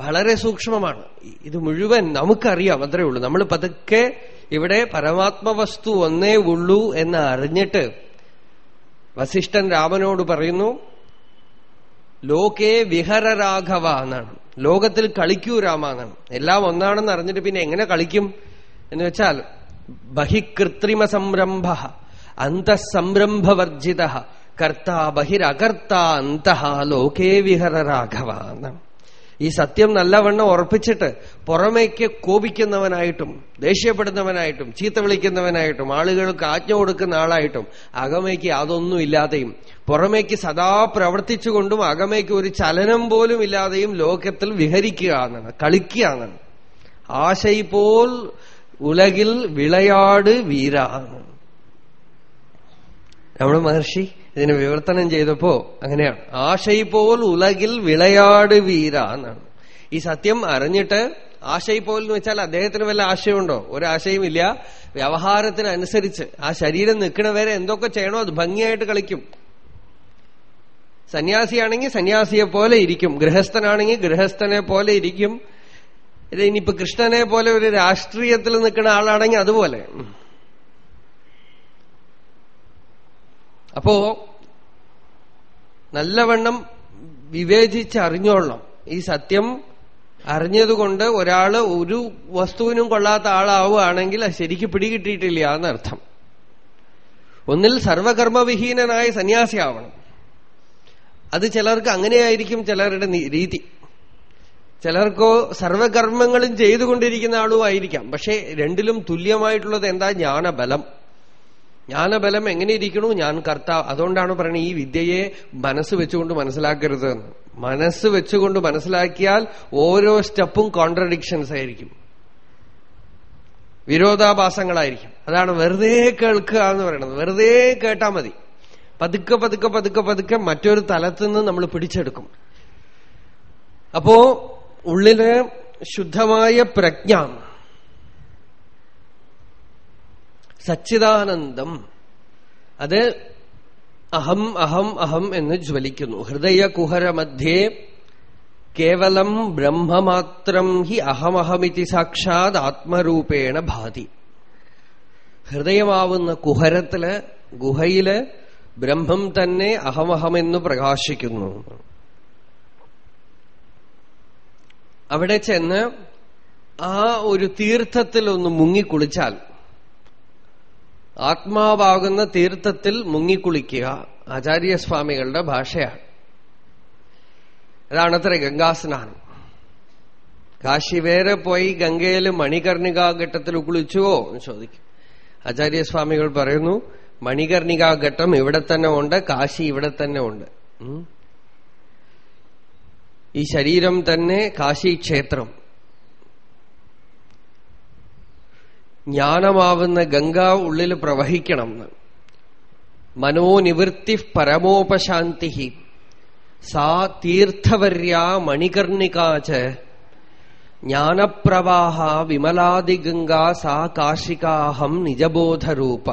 വളരെ സൂക്ഷ്മമാണ്. ഇത് മുഴുവൻ നമുക്കറിയാം അത്രേ ഉള്ളൂ. നമ്മൾ പതുക്കെ ഇവിടെ പരമാത്മവസ്തു ഒന്നേ ഉള്ളൂ എന്ന് അറിഞ്ഞിട്ട് വസിഷ്ഠൻ രാമനോട് പറയുന്നു ലോകേ വിഹരരാഘവ എന്നാണ്. ലോകത്തിൽ കളിക്കൂ രാമ എന്നാണ്. എല്ലാം ഒന്നാണെന്ന് അറിഞ്ഞിട്ട് പിന്നെ എങ്ങനെ കളിക്കും എന്ന് വെച്ചാൽ ബഹികൃത്രിമ സംരംഭ അന്തഃസംരംഭവർജിത കർത്ത ബഹിരകർത്ത അന്തഃ ലോകേ വിഹരരാഘവ എന്നാണ്. ഈ സത്യം നല്ലവണ്ണം ഉറപ്പിച്ചിട്ട് പുറമേക്ക് കോപിക്കുന്നവനായിട്ടും ദേഷ്യപ്പെടുന്നവനായിട്ടും ചീത്ത വിളിക്കുന്നവനായിട്ടും ആളുകൾക്ക് ആജ്ഞ കൊടുക്കുന്ന ആളായിട്ടും അകമേക്ക് അതൊന്നും ഇല്ലാതെയും പുറമേക്ക് സദാ പ്രവർത്തിച്ചുകൊണ്ടും അകമേക്ക് ഒരു ചലനം പോലും ഇല്ലാതെയും ലോകത്തിൽ വിഹരിക്കുക എന്നാണ് കളിക്കുക എന്നാണ്. ആശയിപ്പോൾ ഉലകിൽ വിളയാട് വീര നമ്മുടെ മഹർഷി? ഇതിനെ വിവർത്തനം ചെയ്തപ്പോ അങ്ങനെയാണ് ആശയിപ്പോൾ ഉലകിൽ വിളയാട് വീര എന്നാണ്. ഈ സത്യം അറിഞ്ഞിട്ട് ആശയിപ്പോൾ എന്ന് വെച്ചാൽ അദ്ദേഹത്തിന് വല്ല ആശയമുണ്ടോ? ഒരാശയുമില്ല വ്യവഹാരത്തിനനുസരിച്ച് ആ ശരീരം നിൽക്കണവരെ എന്തൊക്കെ ചെയ്യണോ അത് ഭംഗിയായിട്ട് കളിക്കും. സന്യാസിയാണെങ്കിൽ സന്യാസിയെ പോലെ ഇരിക്കും. ഗൃഹസ്ഥനാണെങ്കിൽ ഗൃഹസ്ഥനെ പോലെ ഇരിക്കും. ഇനിയിപ്പോ കൃഷ്ണനെ പോലെ ഒരു രാഷ്ട്രീയത്തിൽ നിൽക്കുന്ന ആളാണെങ്കിൽ അതുപോലെ. അപ്പോ നല്ലവണ്ണം വിവേചിച്ചറിഞ്ഞോളണം. ഈ സത്യം അറിഞ്ഞതുകൊണ്ട് ഒരാൾ ഒരു വസ്തുവിനും കൊള്ളാത്ത ആളാവുകയാണെങ്കിൽ അത് ശരിക്ക് പിടികിട്ടിയിട്ടില്ല എന്നർത്ഥം. ഒന്നിൽ സർവകർമ്മവിഹീനനായ സന്യാസിയാവണം. അത് ചിലർക്ക് അങ്ങനെയായിരിക്കും ചിലരുടെ രീതി. ചിലർക്കോ സർവകർമ്മങ്ങളും ചെയ്തുകൊണ്ടിരിക്കുന്ന ആളുമായിരിക്കാം. പക്ഷെ രണ്ടിലും തുല്യമായിട്ടുള്ളത് എന്താ? ജ്ഞാനബലം. ജ്ഞാനബലം എങ്ങനെ ഇരിക്കണു ഞാൻ കർത്താവ് അതുകൊണ്ടാണ് പറയുന്നത് ഈ വിദ്യയെ മനസ്സ് വെച്ചുകൊണ്ട് മനസ്സിലാക്കരുത് മനസ്സ് വെച്ചുകൊണ്ട് മനസ്സിലാക്കിയാൽ ഓരോ സ്റ്റെപ്പും കോൺട്രഡിക്ഷൻസ് ആയിരിക്കും. വിരോധാഭാസങ്ങളായിരിക്കും. അതാണ് വെറുതെ കേൾക്കുക എന്ന് പറയുന്നത്. വെറുതെ കേട്ടാ മതി. പതുക്കെ പതുക്കെ പതുക്കെ പതുക്കെ മറ്റൊരു തലത്തിൽ നിന്ന് നമ്മൾ പിടിച്ചെടുക്കും. അപ്പോ ഉള്ളിൽ ശുദ്ധമായ പ്രജ്ഞ സച്ചിദാനന്ദം. അത് അഹം അഹം അഹം എന്ന് ജ്വലിക്കുന്നു. ഹൃദയകുഹരമധ്യേ കേവലം ബ്രഹ്മമാത്രം ഹി അഹമഹമിതി സാക്ഷാത് ആത്മരൂപേണ ഭാതി. ഹൃദയമാവുന്ന കുഹരത്തിൽ ഗുഹയിൽ ബ്രഹ്മം തന്നെ അഹമഹമെന്ന് പ്രകാശിക്കുന്നു. അവിടെ ചെന്ന് ആ ഒരു തീർത്ഥത്തിൽ ഒന്ന് മുങ്ങിക്കുളിച്ചാൽ ആത്മാവാകുന്ന തീർത്ഥത്തിൽ മുങ്ങിക്കുളിക്കുക. ആചാര്യസ്വാമികളുടെ ഭാഷയാണ്. അതാണത്ര ഗംഗാസ്നാനം. കാശി വേറെ പോയി ഗംഗയിൽ മണികർണികാഘട്ടത്തിൽ കുളിച്ചുവോ എന്ന് ചോദിക്കും. ആചാര്യസ്വാമികൾ പറയുന്നു മണികർണികാഘട്ടം ഇവിടെ തന്നെ ഉണ്ട് കാശി ഇവിടെ തന്നെ ഉണ്ട്. ഈ ശരീരം തന്നെ കാശി ക്ഷേത്രം. ജ്ഞാനമാവുന്ന ഗംഗ ഉള്ളിൽ പ്രവഹിക്കണം മനോനിവൃത്തി പരമോപശാന്തി സാ തീർത്ഥവര്യ മണികർണികാച്ച് ജ്ഞാനപ്രവാഹ വിമലാദിഗംഗ സാ കാശികാഹം നിജബോധരൂപ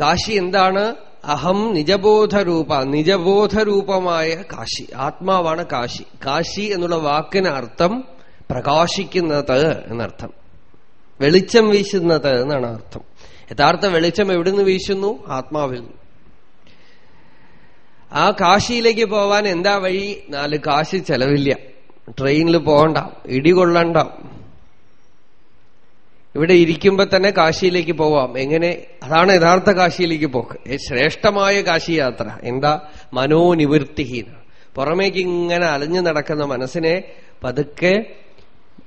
കാശി എന്താണ്? അഹം നിജബോധരൂപ. നിജബോധരൂപമായ കാശി. ആത്മാവാണ് കാശി. കാശി എന്നുള്ള വാക്കിന് അർത്ഥം പ്രകാശിക്കുന്നത് എന്നർത്ഥം. വെളിച്ചം വീശുന്നത് എന്നാണ് അർത്ഥം. യഥാർത്ഥ വെളിച്ചം എവിടുന്ന് വീശുന്നു? ആത്മാവിൽ ആ കാശിയിലേക്ക് പോവാൻ എന്താ വഴി? നാല് കാശി ചെലവില്ല. ട്രെയിനിൽ പോകണ്ട. ഇടികൊള്ളണ്ട ഇവിടെ ഇരിക്കുമ്പോ തന്നെ കാശിയിലേക്ക് പോവാം. എങ്ങനെ? അതാണ് യഥാർത്ഥ കാശിയിലേക്ക് പോക്ക്. ശ്രേഷ്ഠമായ കാശി യാത്ര എന്താ? മനോനിവൃത്തിഹീന. പുറമേക്ക് ഇങ്ങനെ അലഞ്ഞു നടക്കുന്ന മനസ്സിനെ പതുക്കെ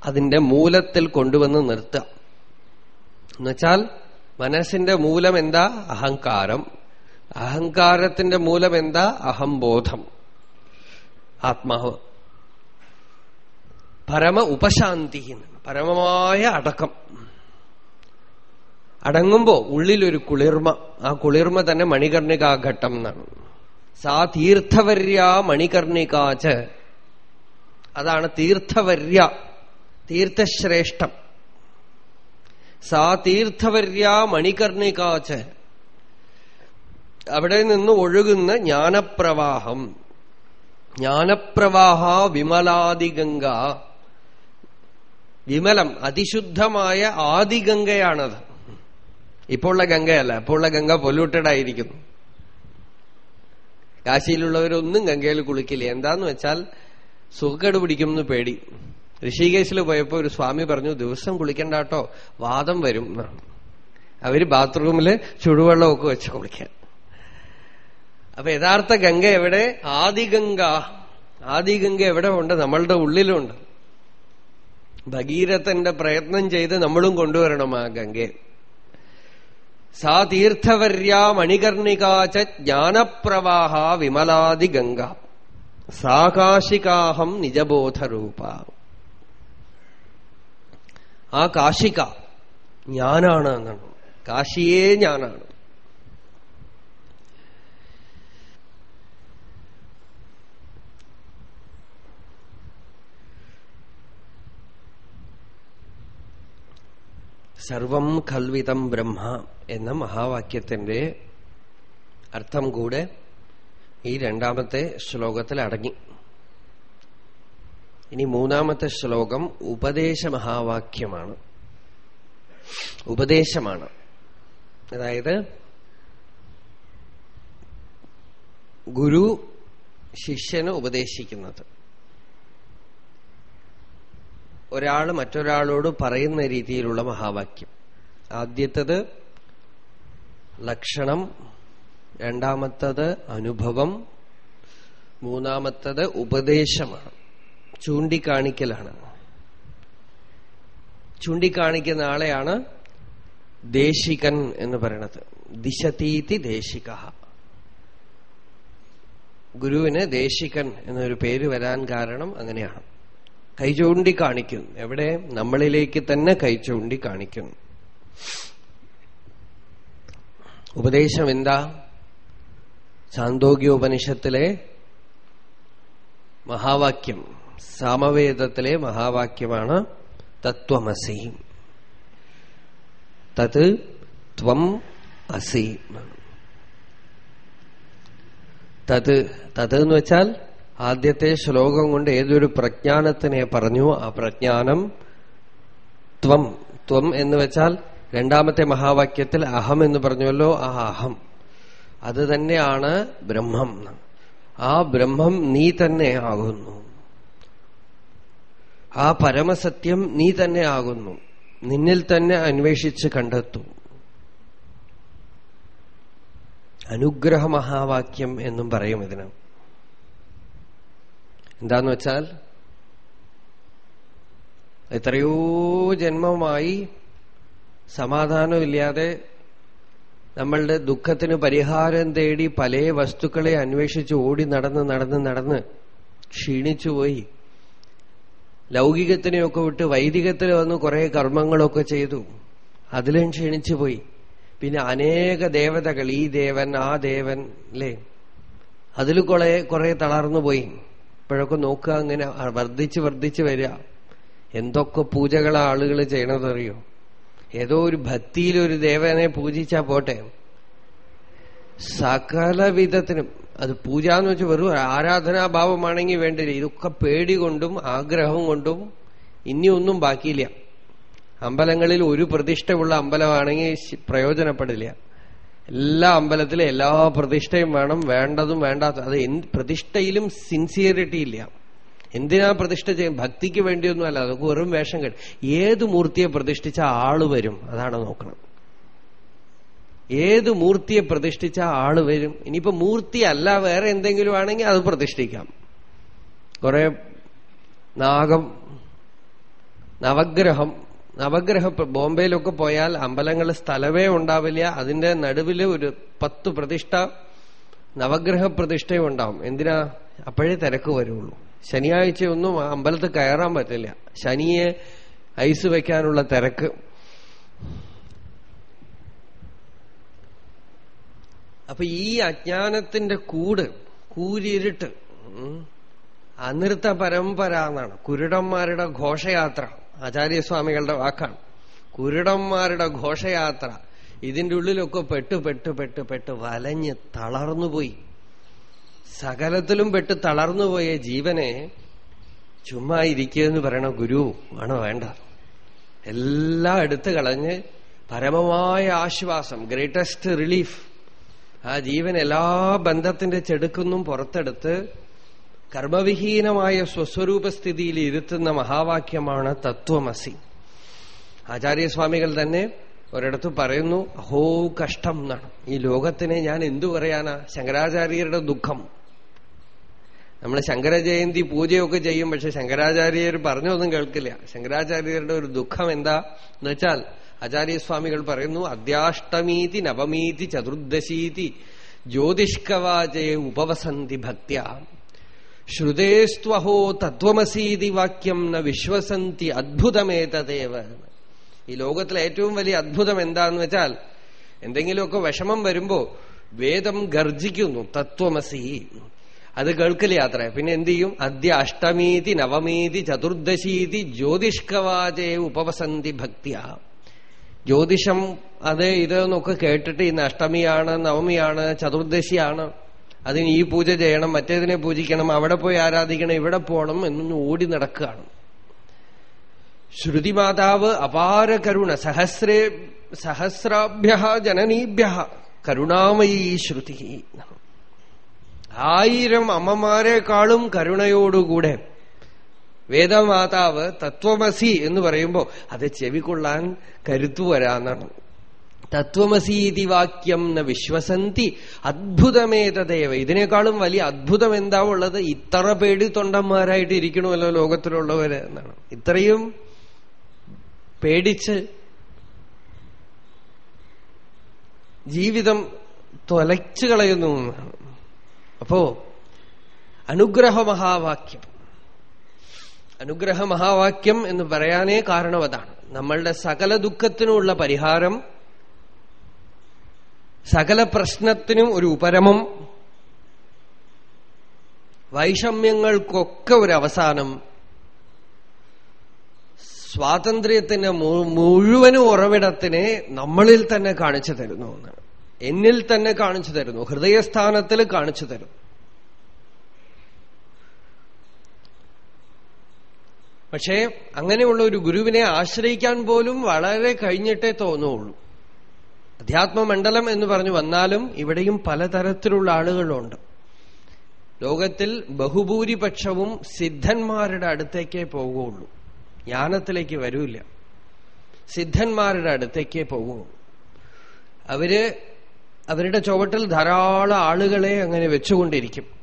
അതിന്റെ മൂലത്തിൽ കൊണ്ടുവന്ന് നിർത്തുക. എന്നുവെച്ചാൽ മനസ്സിന്റെ മൂലം എന്താ അഹങ്കാരം. അഹങ്കാരത്തിന്റെ മൂലം എന്താ അഹംബോധം. ആത്മാവ്. പരമ ഉപശാന്തി പരമമായ അടക്കം. അടങ്ങുമ്പോ ഉള്ളിലൊരു കുളിർമ. ആ കുളിർമ തന്നെ മണികർണികാഘട്ടം എന്നാണ്. സാ തീർത്ഥവര്യ മണികർണികാച്ച് അതാണ് തീർത്ഥവര്യ തീർത്ഥശ്രേഷ്ഠം. സാ തീർത്ഥവര്യ മണികർണികാച്ച് അവിടെ നിന്ന് ഒഴുകുന്ന ജ്ഞാനപ്രവാഹം. ജ്ഞാനപ്രവാഹ വിമലാദിഗംഗ. വിമലം അതിശുദ്ധമായ ആദിഗംഗയാണത്. ഇപ്പോൾ ഉള്ള ഗംഗയല്ല ഇപ്പോൾ ഉള്ള ഗംഗ പൊല്യൂട്ടഡ് ആയിരിക്കുന്നു കാശിയിലുള്ളവരൊന്നും ഗംഗയിൽ കുളിക്കില്ല. എന്താന്ന് വെച്ചാൽ സുഖക്കേട് പിടിക്കുമെന്ന് പേടി. ഋഷികേശിൽ പോയപ്പോ ഒരു സ്വാമി പറഞ്ഞു ദിവസം കുളിക്കണ്ടാട്ടോ വാദം വരും അവർ ബാത്റൂമിൽ ചുടുവെള്ളമൊക്കെ വെച്ച് കുളിക്കാൻ. അപ്പൊ യഥാർത്ഥ ഗംഗ എവിടെ? ആദിഗംഗ. ആദിഗംഗ എവിടെ ഉണ്ട്? നമ്മളുടെ ഉള്ളിലുണ്ട്. ഭഗീരഥന്റെ പ്രയത്നം ചെയ്ത് നമ്മളും കൊണ്ടുവരണം ആ ഗംഗയെ. സാ തീർത്ഥവര്യ മണികർണികാച്ച ജ്ഞാനപ്രവാഹ വിമലാദിഗംഗ. സാകാശികാഹം നിജബോധരൂപ. ആ കാശിക ഞാനാണ് എന്നാണ് കാശിയേ ഞാനാണ്. സർവം കൽവിതം ബ്രഹ്മ എന്ന മഹാവാക്യത്തിന്റെ അർത്ഥം കൂടെ ഈ രണ്ടാമത്തെ ശ്ലോകത്തിൽ അടങ്ങി. ഇനി മൂന്നാമത്തെ ശ്ലോകം ഉപദേശ മഹാവാക്യമാണ് ഉപദേശമാണ്. അതായത് ഗുരു ശിഷ്യന് ഉപദേശിക്കുന്നത്. ഒരാൾ മറ്റൊരാളോട് പറയുന്ന രീതിയിലുള്ള മഹാവാക്യം. ആദ്യത്തത് ലക്ഷണം. രണ്ടാമത്തത് അനുഭവം. മൂന്നാമത്തത് ഉപദേശമാണ്. ചൂണ്ടിക്കാണിക്കലാണ്. ചൂണ്ടിക്കാണിക്കുന്ന ആളെയാണ് ദേശികൻ എന്ന് പറയണത്. ദിശതീതി ദേശിക ഗുരുവിന് ദേശികൻ എന്നൊരു പേര് വരാൻ കാരണം അങ്ങനെയാണ്. കൈ ചൂണ്ടി കാണിക്കും എവിടെ? നമ്മളിലേക്ക് തന്നെ കൈ ചൂണ്ടി കാണിക്കും ഉപദേശം എന്താ? ചാന്തോഗ്യോപനിഷത്തിലെ മഹാവാക്യം. സാമവേദത്തിലെ മഹാവാക്യമാണ് തത്വമസി. തത് ത്വം അസി. തത് തത് എന്ന് വെച്ചാൽ ആദ്യത്തെ ശ്ലോകം കൊണ്ട് ഏതൊരു പ്രജ്ഞാനത്തിനെ പറഞ്ഞു ആ പ്രജ്ഞാനം ത്വം ത്വം എന്ന് വെച്ചാൽ രണ്ടാമത്തെ മഹാവാക്യത്തിൽ അഹം എന്ന് പറഞ്ഞുവല്ലോ ആ അഹം. അത് തന്നെയാണ് ബ്രഹ്മം. ആ ബ്രഹ്മം നീ തന്നെ ആകുന്നു. ആ പരമസത്യം നീ തന്നെ ആകുന്നു. നിന്നിൽ തന്നെ അന്വേഷിച്ച് കണ്ടെത്തും. അനുഗ്രഹ മഹാവാക്യം എന്നും പറയും ഇതിന്. എന്താന്ന് വെച്ചാൽ എത്രയോ ജന്മമായി സമാധാനമില്ലാതെ നമ്മളുടെ ദുഃഖത്തിന് പരിഹാരം തേടി പല വസ്തുക്കളെ അന്വേഷിച്ച് ഓടി നടന്ന് നടന്ന് നടന്ന് ക്ഷീണിച്ചുപോയി. ലൗകികത്തിനെയൊക്കെ വിട്ട് വൈദികത്തിൽ വന്ന് കുറെ കർമ്മങ്ങളൊക്കെ ചെയ്തു. അതിലും ക്ഷീണിച്ചു പോയി. പിന്നെ അനേക ദേവതകൾ ഈ ദേവൻ ആ ദേവൻ അല്ലേ അതിൽ കുറെ കുറെ തളർന്നു പോയി. ഇപ്പോഴൊക്കെ നോക്കുക അങ്ങനെ വർദ്ധിച്ച് വർദ്ധിച്ച് വരിക. എന്തൊക്കെ പൂജകളാ ആളുകൾ ചെയ്യണതറിയോ? ഏതോ ഒരു ഭക്തിയിൽ ഒരു ദേവനെ പൂജിച്ചാ പോട്ടെ. സകല വിധത്തിനും അത് പൂജ എന്ന് വെച്ച് വെറും ആരാധനാഭാവമാണെങ്കിൽ വേണ്ടില്ല ഇതൊക്കെ പേടി കൊണ്ടും ആഗ്രഹം കൊണ്ടും ഇനിയൊന്നും ബാക്കിയില്ല. അമ്പലങ്ങളിൽ ഒരു പ്രതിഷ്ഠയുള്ള അമ്പലമാണെങ്കിൽ പ്രയോജനപ്പെടില്ല. എല്ലാ അമ്പലത്തിലും എല്ലാ പ്രതിഷ്ഠയും വേണം. വേണ്ടതും വേണ്ടാത്ത അത് പ്രതിഷ്ഠയിലും സിൻസിയറിറ്റി ഇല്ല. എന്തിനാ പ്രതിഷ്ഠ ചെയ്യും ഭക്തിക്ക് വേണ്ടിയൊന്നുമല്ല. അതൊക്കെ വെറും വേഷം കേട്ട്. ഏത് മൂർത്തിയെ പ്രതിഷ്ഠിച്ച ആൾ വരും? അതാണ് നോക്കണം. ഏത് മൂർത്തിയെ പ്രതിഷ്ഠിച്ച ആൾ വരും? ഇനിയിപ്പോ മൂർത്തി അല്ല വേറെ എന്തെങ്കിലും ആണെങ്കിൽ അത് പ്രതിഷ്ഠിക്കാം. കുറെ നാഗം നവഗ്രഹം നവഗ്രഹ ബോംബെയിലൊക്കെ പോയാൽ അമ്പലങ്ങൾ സ്ഥലമേ ഉണ്ടാവില്ല. അതിന്റെ നടുവിൽ ഒരു പത്ത് പ്രതിഷ്ഠ നവഗ്രഹ പ്രതിഷ്ഠയും ഉണ്ടാവും. എന്തിനാ? അപ്പോഴേ തിരക്ക് വരുള്ളൂ. ശനിയാഴ്ചയൊന്നും അമ്പലത്തിൽ കയറാൻ പറ്റില്ല. ശനിയെ ഐസ് വയ്ക്കാനുള്ള തിരക്ക്. അപ്പൊ ഈ അജ്ഞാനത്തിന്റെ കൂട് കൂരിരുട്ട് അനൃത്ത പരമ്പര എന്നാണ്. കുരുടന്മാരുടെ ഘോഷയാത്ര ആചാര്യസ്വാമികളുടെ വാക്കാണ്. കുരുടന്മാരുടെ ഘോഷയാത്ര ഇതിന്റെ ഉള്ളിലൊക്കെ പെട്ട് പെട്ട് പെട്ട് പെട്ട് വലഞ്ഞ് തളർന്നുപോയി സകലത്തിലും പെട്ട് തളർന്നുപോയ ജീവനെ ചുമ്മാ ഇരിക്കുകയെന്ന് പറയണ ഗുരു ആണോ വേണ്ട. എല്ലാം എടുത്തു കളഞ്ഞ് പരമമായ ആശ്വാസം ഗ്രേറ്റസ്റ്റ് റിലീഫ് ആ ജീവൻ എല്ലാ ബന്ധത്തിന്റെ ചെടുക്കുന്നും പുറത്തെടുത്ത് കർമ്മവിഹീനമായ സ്വസ്വരൂപസ്ഥിതിയിൽ ഇരുത്തുന്ന മഹാവാക്യമാണ് തത്വമസി. ആചാര്യസ്വാമികൾ തന്നെ ഒരിടത്ത് പറയുന്നു അഹോ കഷ്ടം എന്നാണ്. ഈ ലോകത്തിനെ ഞാൻ എന്തു പറയാനാ? ശങ്കരാചാര്യരുടെ ദുഃഖം. നമ്മൾ ശങ്കരജയന്തി പൂജയൊക്കെ ചെയ്യും പക്ഷെ ശങ്കരാചാര്യർ പറഞ്ഞൊന്നും കേൾക്കില്ല. ശങ്കരാചാര്യരുടെ ഒരു ദുഃഖം എന്താ? വെച്ചാൽ ആചാര്യസ്വാമികൾ പറയുന്നു അദ്യാഷ്ടമീതി നവമീതി ചതുർദശീതി ജ്യോതിഷ്കവാചേ ഉപവസന്തി ഭക്യ ശ്രുതേസ്ത്വഹോ തത്വമസീതി വാക്യം ന വിശ്വസന്തി അദ്ഭുതമേതദേവ ഈ ലോകത്തിലെ ഏറ്റവും വലിയ അത്ഭുതം എന്താന്ന് വെച്ചാൽ എന്തെങ്കിലുമൊക്കെ വിഷമം വരുമ്പോ വേദം ഗർജിക്കുന്നു തത്വമസി അത് കേൾക്കൽ യാത്ര. പിന്നെ എന്ത് ചെയ്യും? അദ്യ അഷ്ടമീതി നവമീതി ചതുർദശീതി ജ്യോതിഷ്കവാചേ ഉപവസന്തി ഭക്തിയ. ജ്യോതിഷം അത് ഇതെന്നൊക്കെ കേട്ടിട്ട് ഇന്ന് അഷ്ടമിയാണ് നവമിയാണ് ചതുർദശിയാണ്. അതിന് ഈ പൂജ ചെയ്യണം മറ്റേതിനെ പൂജിക്കണം അവിടെ പോയി ആരാധിക്കണം ഇവിടെ പോകണം എന്നൊന്ന് ഓടി നടക്കുകയാണ്. ശ്രുതിമാതാവ് അപാര കരുണ സഹസ്രേ സഹസ്രാഭ്യ ജനനീഭ്യ കരുണാമയീ ശ്രുതി. ആയിരം അമ്മമാരെക്കാളും കരുണയോടുകൂടെ വേദമാതാവ് തത്വമസി എന്ന് പറയുമ്പോ അത് ചെവിക്കൊള്ളാൻ കരുത്തു വരാന്നാണ്. തത്വമസീതി വാക്യം ന വിശ്വസന്തി. അത്ഭുതമേതദേവ. ഇതിനേക്കാളും വലിയ അത്ഭുതം എന്താ ഉള്ളത്? ഇത്ര പേടി തൊണ്ടന്മാരായിട്ട് ഇരിക്കണമല്ലോ ലോകത്തിലുള്ളവര് എന്നാണ്. ഇത്രയും പേടിച്ച് ജീവിതം തൊലച്ചു കളയുന്നു അപ്പോ അനുഗ്രഹ മഹാവാക്യം അനുഗ്രഹ മഹാവാക്യം എന്ന് പറയാനേ കാരണം അതാണ്. നമ്മളുടെ സകല ദുഃഖത്തിനുമുള്ള പരിഹാരം സകല പ്രശ്നത്തിനും ഒരു ഉപരമം വൈഷമ്യങ്ങൾക്കൊക്കെ ഒരു അവസാനം സ്വാതന്ത്ര്യത്തിന് മുഴുവനും ഉറവിടത്തിനെ നമ്മളിൽ തന്നെ കാണിച്ചു തരുന്നു എന്നിൽ തന്നെ കാണിച്ചു തരുന്നു. ഹൃദയസ്ഥാനത്തിൽ കാണിച്ചു തരും. പക്ഷേ അങ്ങനെയുള്ള ഒരു ഗുരുവിനെ ആശ്രയിക്കാൻ പോലും വളരെ കഴിഞ്ഞിട്ടേ തോന്നുള്ളൂ. അധ്യാത്മമണ്ഡലം എന്ന് പറഞ്ഞു വന്നാലും ഇവിടെയും പലതരത്തിലുള്ള ആളുകളുണ്ട്. ലോകത്തിൽ ബഹുഭൂരിപക്ഷവും സിദ്ധന്മാരുടെ അടുത്തേക്കേ പോകുള്ളൂ ജ്ഞാനത്തിലേക്ക് വരൂല്ല. സിദ്ധന്മാരുടെ അടുത്തേക്കേ പോകൂ അവർ അവരുടെ ചുവട്ടിൽ ധാരാളം ആളുകളെ അങ്ങനെ വെച്ചുകൊണ്ടിരിക്കും.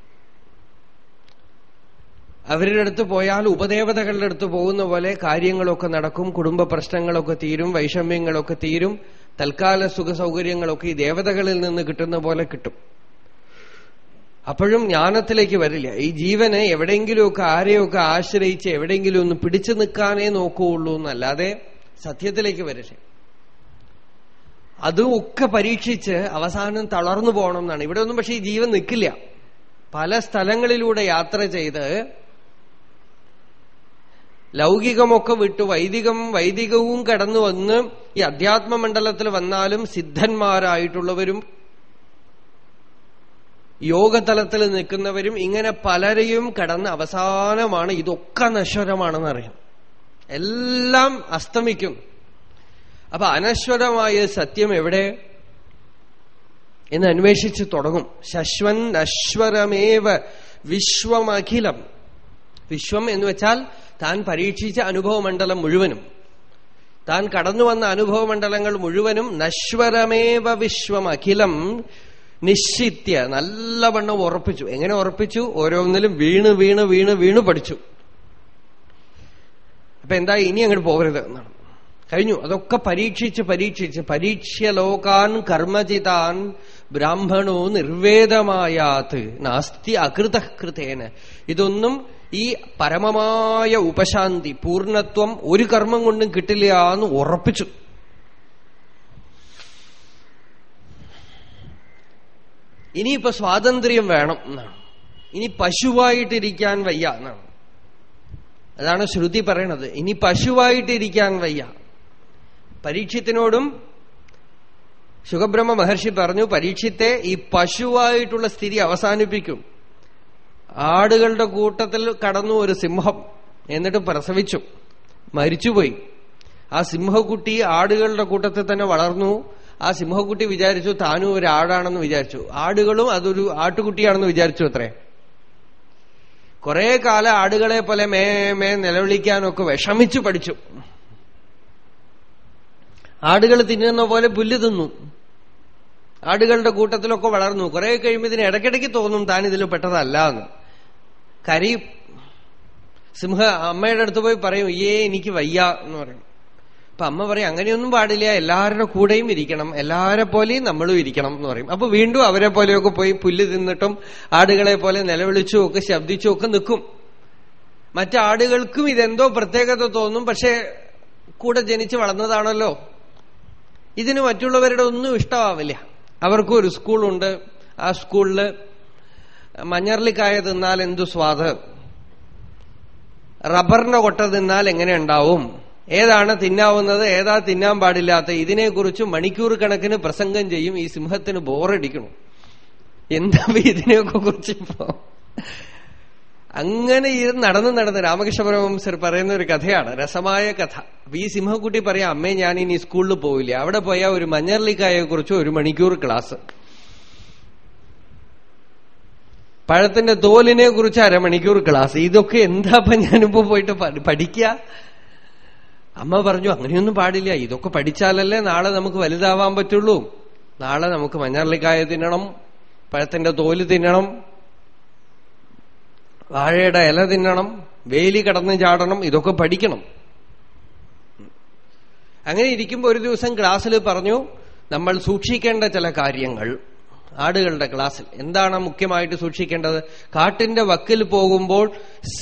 അവരുടെ അടുത്ത് പോയാൽ ഉപദേവതകളുടെ അടുത്ത് പോകുന്ന പോലെ കാര്യങ്ങളൊക്കെ നടക്കും കുടുംബ പ്രശ്നങ്ങളൊക്കെ തീരും വൈഷമ്യങ്ങളൊക്കെ തീരും തൽക്കാല സുഖ സൗകര്യങ്ങളൊക്കെ ഈ ദേവതകളിൽ നിന്ന് കിട്ടുന്ന പോലെ കിട്ടും. അപ്പോഴും ജ്ഞാനത്തിലേക്ക് വരില്ല. ഈ ജീവന് എവിടെയെങ്കിലുമൊക്കെ ആരെയൊക്കെ ആശ്രയിച്ച് എവിടെയെങ്കിലും ഒന്ന് പിടിച്ചു നിൽക്കാനേ നോക്കുകയുള്ളൂ എന്നല്ലാതെ സത്യത്തിലേക്ക് വരില്ല. അതും ഒക്കെ പരീക്ഷിച്ച് അവസാനം തളർന്നു പോകണം എന്നാണ്. ഇവിടെ ഒന്നും പക്ഷെ ഈ ജീവൻ നിൽക്കില്ല. പല സ്ഥലങ്ങളിലൂടെ യാത്ര ചെയ്ത് ലൗകികമൊക്കെ വിട്ട് വൈദികം വൈദികവും കടന്നു വന്ന് ഈ അധ്യാത്മമണ്ഡലത്തിൽ വന്നാലും സിദ്ധന്മാരായിട്ടുള്ളവരും യോഗതലത്തിൽ നിൽക്കുന്നവരും ഇങ്ങനെ പലരെയും കടന്ന് അവസാനമാണ് ഇതൊക്കെ നശ്വരമാണെന്ന് നശ്വരമാണെന്നറിയാം എല്ലാം അസ്തമിക്കും. അപ്പൊ അനശ്വരമായ സത്യം എവിടെ? എന്ന് അന്വേഷിച്ചു തുടങ്ങും. ശശ്വൻ അശ്വരമേവ വിശ്വമഖിലം. വിശ്വം എന്ന് വെച്ചാൽ താൻ പരീക്ഷിച്ച അനുഭവമണ്ഡലം മുഴുവനും. താൻ കടന്നു വന്ന അനുഭവമണ്ഡലങ്ങൾ മുഴുവനും നശ്വരമേവ വിശ്വം അഖിലം നിശ്ചിത്യ നല്ലവണ്ണം ഉറപ്പിച്ചു. എങ്ങനെ ഉറപ്പിച്ചു? ഓരോന്നിലും വീണ് വീണ് വീണ് വീണ് പഠിച്ചു. അപ്പൊ എന്താ ഇനി അങ്ങോട്ട് പോകരുത് എന്നാണ്. കഴിഞ്ഞു. അതൊക്കെ പരീക്ഷിച്ച് പരീക്ഷിച്ച് പരീക്ഷ്യ ലോകാൻ കർമ്മചിതാൻ ബ്രാഹ്മണോ നിർവേദമായാത് നാസ്തി അകൃതകൃതേന. ഇതൊന്നും ഈ പരമമായ ഉപശാന്തി പൂർണത്വം ഒരു കർമ്മം കൊണ്ടും കിട്ടില്ല എന്ന് ഉറപ്പിച്ചു. ഇനിയിപ്പോ സ്വാതന്ത്ര്യം വേണം എന്നാണ്. ഇനി പശുവായിട്ടിരിക്കാൻ വയ്യ എന്നാണ്. അതാണ് ശ്രുതി പറയണത്. ഇനി പശുവായിട്ടിരിക്കാൻ വയ്യ. പരീക്ഷത്തിനോടും സുഖബ്രഹ്മ മഹർഷി പറഞ്ഞു പരീക്ഷത്തെ ഈ പശുവായിട്ടുള്ള സ്ഥിതി അവസാനിപ്പിക്കും. ആടുകളുടെ കൂട്ടത്തിൽ കടന്നു ഒരു സിംഹം എന്നിട്ട് പ്രസവിച്ചു. മരിച്ചുപോയി. ആ സിംഹക്കുട്ടി ആടുകളുടെ കൂട്ടത്തിൽ തന്നെ വളർന്നു. ആ സിംഹക്കുട്ടി വിചാരിച്ചു താനും ഒരു ആടാണെന്ന് വിചാരിച്ചു. ആടുകളും അതൊരു ആട്ടുകുട്ടിയാണെന്ന് വിചാരിച്ചു അത്രേ. കുറെ കാലം ആടുകളെ പോലെ മേ മേ നിലവിളിക്കാനൊക്കെ വിഷമിച്ചു പഠിച്ചു. ആടുകൾ തിന്നുന്ന പോലെ പുല്ല് തിന്നു. ആടുകളുടെ കൂട്ടത്തിലൊക്കെ വളർന്നു. കുറെ കഴിയുമ്പോൾ ഇതിന് ഇടയ്ക്കിടയ്ക്ക് തോന്നും താൻ ഇതിൽ പെട്ടതല്ല എന്ന്. കരി സിംഹ അമ്മയുടെ അടുത്ത് പോയി പറയും ഏ എനിക്ക് വയ്യ എന്ന് പറയും. അപ്പൊ അമ്മ പറയും അങ്ങനെയൊന്നും പാടില്ല. എല്ലാവരുടെ കൂടെയും ഇരിക്കണം. എല്ലാവരെ പോലെയും നമ്മളും ഇരിക്കണം എന്ന് പറയും. അപ്പൊ വീണ്ടും അവരെ പോലെയൊക്കെ പോയി പുല്ല് തിന്നിട്ടും ആടുകളെ പോലെ നിലവിളിച്ചും ഒക്കെ ശബ്ദിച്ചും ഒക്കെ നിൽക്കും. മറ്റാടുകൾക്കും ഇതെന്തോ പ്രത്യേകത തോന്നും. പക്ഷെ കൂടെ ജനിച്ച് വളർന്നതാണല്ലോ. ഇതിന് മറ്റുള്ളവരുടെ ഒന്നും ഇഷ്ടമാവില്ല. അവർക്കും ഒരു സ്കൂളുണ്ട്. ആ സ്കൂളിൽ മഞ്ഞർലിക്കായ തിന്നാൽ എന്തു സ്വാദ്? റബ്ബറിന്റെ കൊട്ട തിന്നാൽ എങ്ങനെ ഉണ്ടാവും? ഏതാണ് തിന്നാവുന്നത്? ഏതാ തിന്നാൻ പാടില്ലാത്ത? ഇതിനെക്കുറിച്ച് മണിക്കൂർ കണക്കിന് പ്രസംഗം ചെയ്യും. ഈ സിംഹത്തിന് ബോറടിക്കണം എന്താ ഇതിനെയൊക്കെ കുറിച്ച് ഇപ്പോ? അങ്ങനെ നടന്ന് നടന്ന് രാമകൃഷ്ണ പരമഹംസർ പറയുന്ന ഒരു കഥയാണ്. രസമായ കഥ. അപ്പൊ ഈ സിംഹക്കുട്ടി പറയാം അമ്മേ ഞാൻ ഇനി സ്കൂളിൽ പോവില്ല. അവിടെ പോയാൽ ഒരു മഞ്ഞർലിക്കായെ കുറിച്ച് ഒരു മണിക്കൂർ ക്ലാസ് പഴത്തിന്റെ തോലിനെ കുറിച്ച് അരമണിക്കൂർ ക്ലാസ് ഇതൊക്കെ എന്താ ഞാനിപ്പോ പോയിട്ട് പഠിക്കുക അമ്മ പറഞ്ഞു അങ്ങനെയൊന്നും പാടില്ല. ഇതൊക്കെ പഠിച്ചാലല്ലേ നാളെ നമുക്ക് വലുതാവാൻ പറ്റുള്ളൂ. നാളെ നമുക്ക് മഞ്ഞർലിക്കായ തിന്നണം പഴത്തിന്റെ തോൽ തിന്നണം വാഴയുടെ ഇല തിന്നണം വേലി കടന്ന് ചാടണം ഇതൊക്കെ പഠിക്കണം. അങ്ങനെ ഇരിക്കുമ്പോൾ ഒരു ദിവസം ക്ലാസ്സിൽ പറഞ്ഞു നമ്മൾ സൂക്ഷിക്കേണ്ട ചില കാര്യങ്ങൾ. ആടുകളുടെ ക്ലാസ്സിൽ. എന്താണ് മുഖ്യമായിട്ട് സൂക്ഷിക്കേണ്ടത്? കാട്ടിന്റെ വക്കിൽ പോകുമ്പോൾ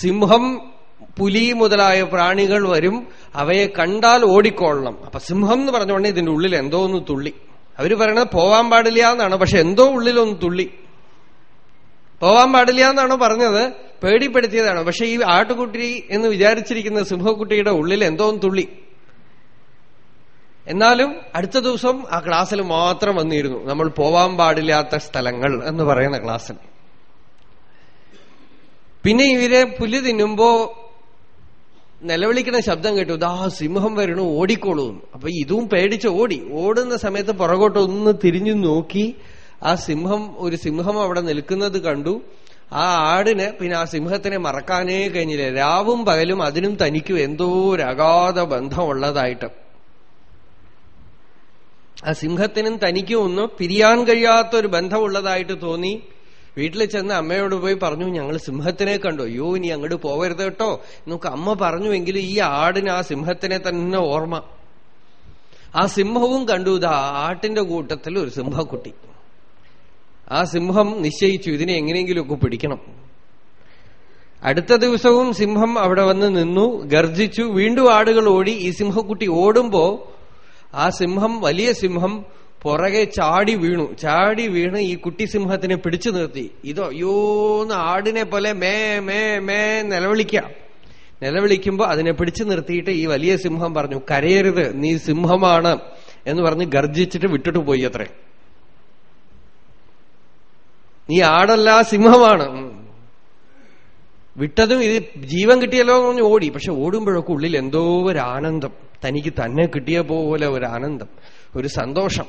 സിംഹം പുലി മുതലായ പ്രാണികൾ വരും അവയെ കണ്ടാൽ ഓടിക്കൊള്ളണം. അപ്പൊ സിംഹം എന്ന് പറഞ്ഞുകൊണ്ട് ഇതിന്റെ ഉള്ളിൽ എന്തോ ഒന്ന് തുള്ളി. അവർ പറയണത് പോവാൻ പാടില്ല എന്നാണ് പക്ഷെ എന്തോ ഉള്ളിലൊന്ന് തുള്ളി. പോവാൻ പാടില്ല എന്നാണോ പറഞ്ഞത്? പേടിപ്പെടുത്തിയതാണ്? പക്ഷെ ഈ ആട്ടുകുട്ടി എന്ന് വിചാരിച്ചിരിക്കുന്ന സിംഹക്കുട്ടിയുടെ ഉള്ളിൽ എന്തോ തുള്ളി. എന്നാലും അടുത്ത ദിവസം ആ ക്ലാസ്സിൽ മാത്രം വന്നിരുന്നു. നമ്മൾ പോവാൻ പാടില്ലാത്ത സ്ഥലങ്ങൾ എന്ന് പറയുന്ന ക്ലാസ്സിൽ. പിന്നെ ഇവരെ പുല്ല് തിന്നുമ്പോ നിലവിളിക്കുന്ന ശബ്ദം കേട്ടു. ദാ സിംഹം വരണു ഓടിക്കോളൂ അപ്പൊ ഇതും പേടിച്ച് ഓടി. ഓടുന്ന സമയത്ത് പുറകോട്ട് ഒന്ന് തിരിഞ്ഞു നോക്കി ആ സിംഹം ഒരു സിംഹം അവിടെ നിൽക്കുന്നത് കണ്ടു. ആ ആടിന് പിന്നെ ആ സിംഹത്തിനെ മറക്കാനേ കഴിഞ്ഞില്ല. രാവും പകലും അതിനും തനിക്കും എന്തോ ഒരു അഗാധ ബന്ധമുള്ളതായിട്ട്. ആ സിംഹത്തിനും തനിക്കും ഒന്നും പിരിയാൻ കഴിയാത്ത ഒരു ബന്ധമുള്ളതായിട്ട് തോന്നി. വീട്ടിൽ ചെന്ന് അമ്മയോട് പോയി പറഞ്ഞു ഞങ്ങൾ സിംഹത്തിനെ കണ്ടു. അയ്യോ ഇനി അങ്ങോട്ട് പോകരുത് കേട്ടോ. നമുക്ക് അമ്മ പറഞ്ഞുവെങ്കിലും ഈ ആടിന് ആ സിംഹത്തിനെ തന്നെ ഓർമ്മ. ആ സിംഹവും കണ്ടു. ഇതാ ആട്ടിന്റെ കൂട്ടത്തിൽ ഒരു സിംഹക്കുട്ടി. ആ സിംഹം നിശ്ചയിച്ചു. ഇതിനെ എങ്ങനെയെങ്കിലുമൊക്കെ പിടിക്കണം. അടുത്ത ദിവസവും സിംഹം അവിടെ വന്ന് നിന്നു ഗർജിച്ചു. വീണ്ടും ആടുകൾ ഓടി. ഈ സിംഹക്കുട്ടി ഓടുമ്പോ ആ സിംഹം വലിയ സിംഹം പുറകെ ചാടി വീണു. ചാടി വീണ് ഈ കുട്ടി സിംഹത്തിനെ പിടിച്ചു നിർത്തി. ഇതോ അയ്യോന്ന് ആടിനെ പോലെ മേ മേ മേ നിലവിളിക്ക. നിലവിളിക്കുമ്പോ അതിനെ പിടിച്ചു നിർത്തിയിട്ട് ഈ വലിയ സിംഹം പറഞ്ഞു കരയരുത്. നീ സിംഹമാണ്. എന്ന് പറഞ്ഞ് ഗർജിച്ചിട്ട് വിട്ടിട്ട് പോയി അത്രേ. നീ ആടല്ല സിംഹമാണ്. വിട്ടതും ഇത് ജീവൻ കിട്ടിയല്ലോ എന്ന് പറഞ്ഞ് ഓടി. പക്ഷെ ഓടുമ്പോഴൊക്കെ ഉള്ളിൽ എന്തോ ഒരു ആനന്ദം തനിക്ക് തന്നെ കിട്ടിയ പോലെ ഒരു ആനന്ദം ഒരു സന്തോഷം.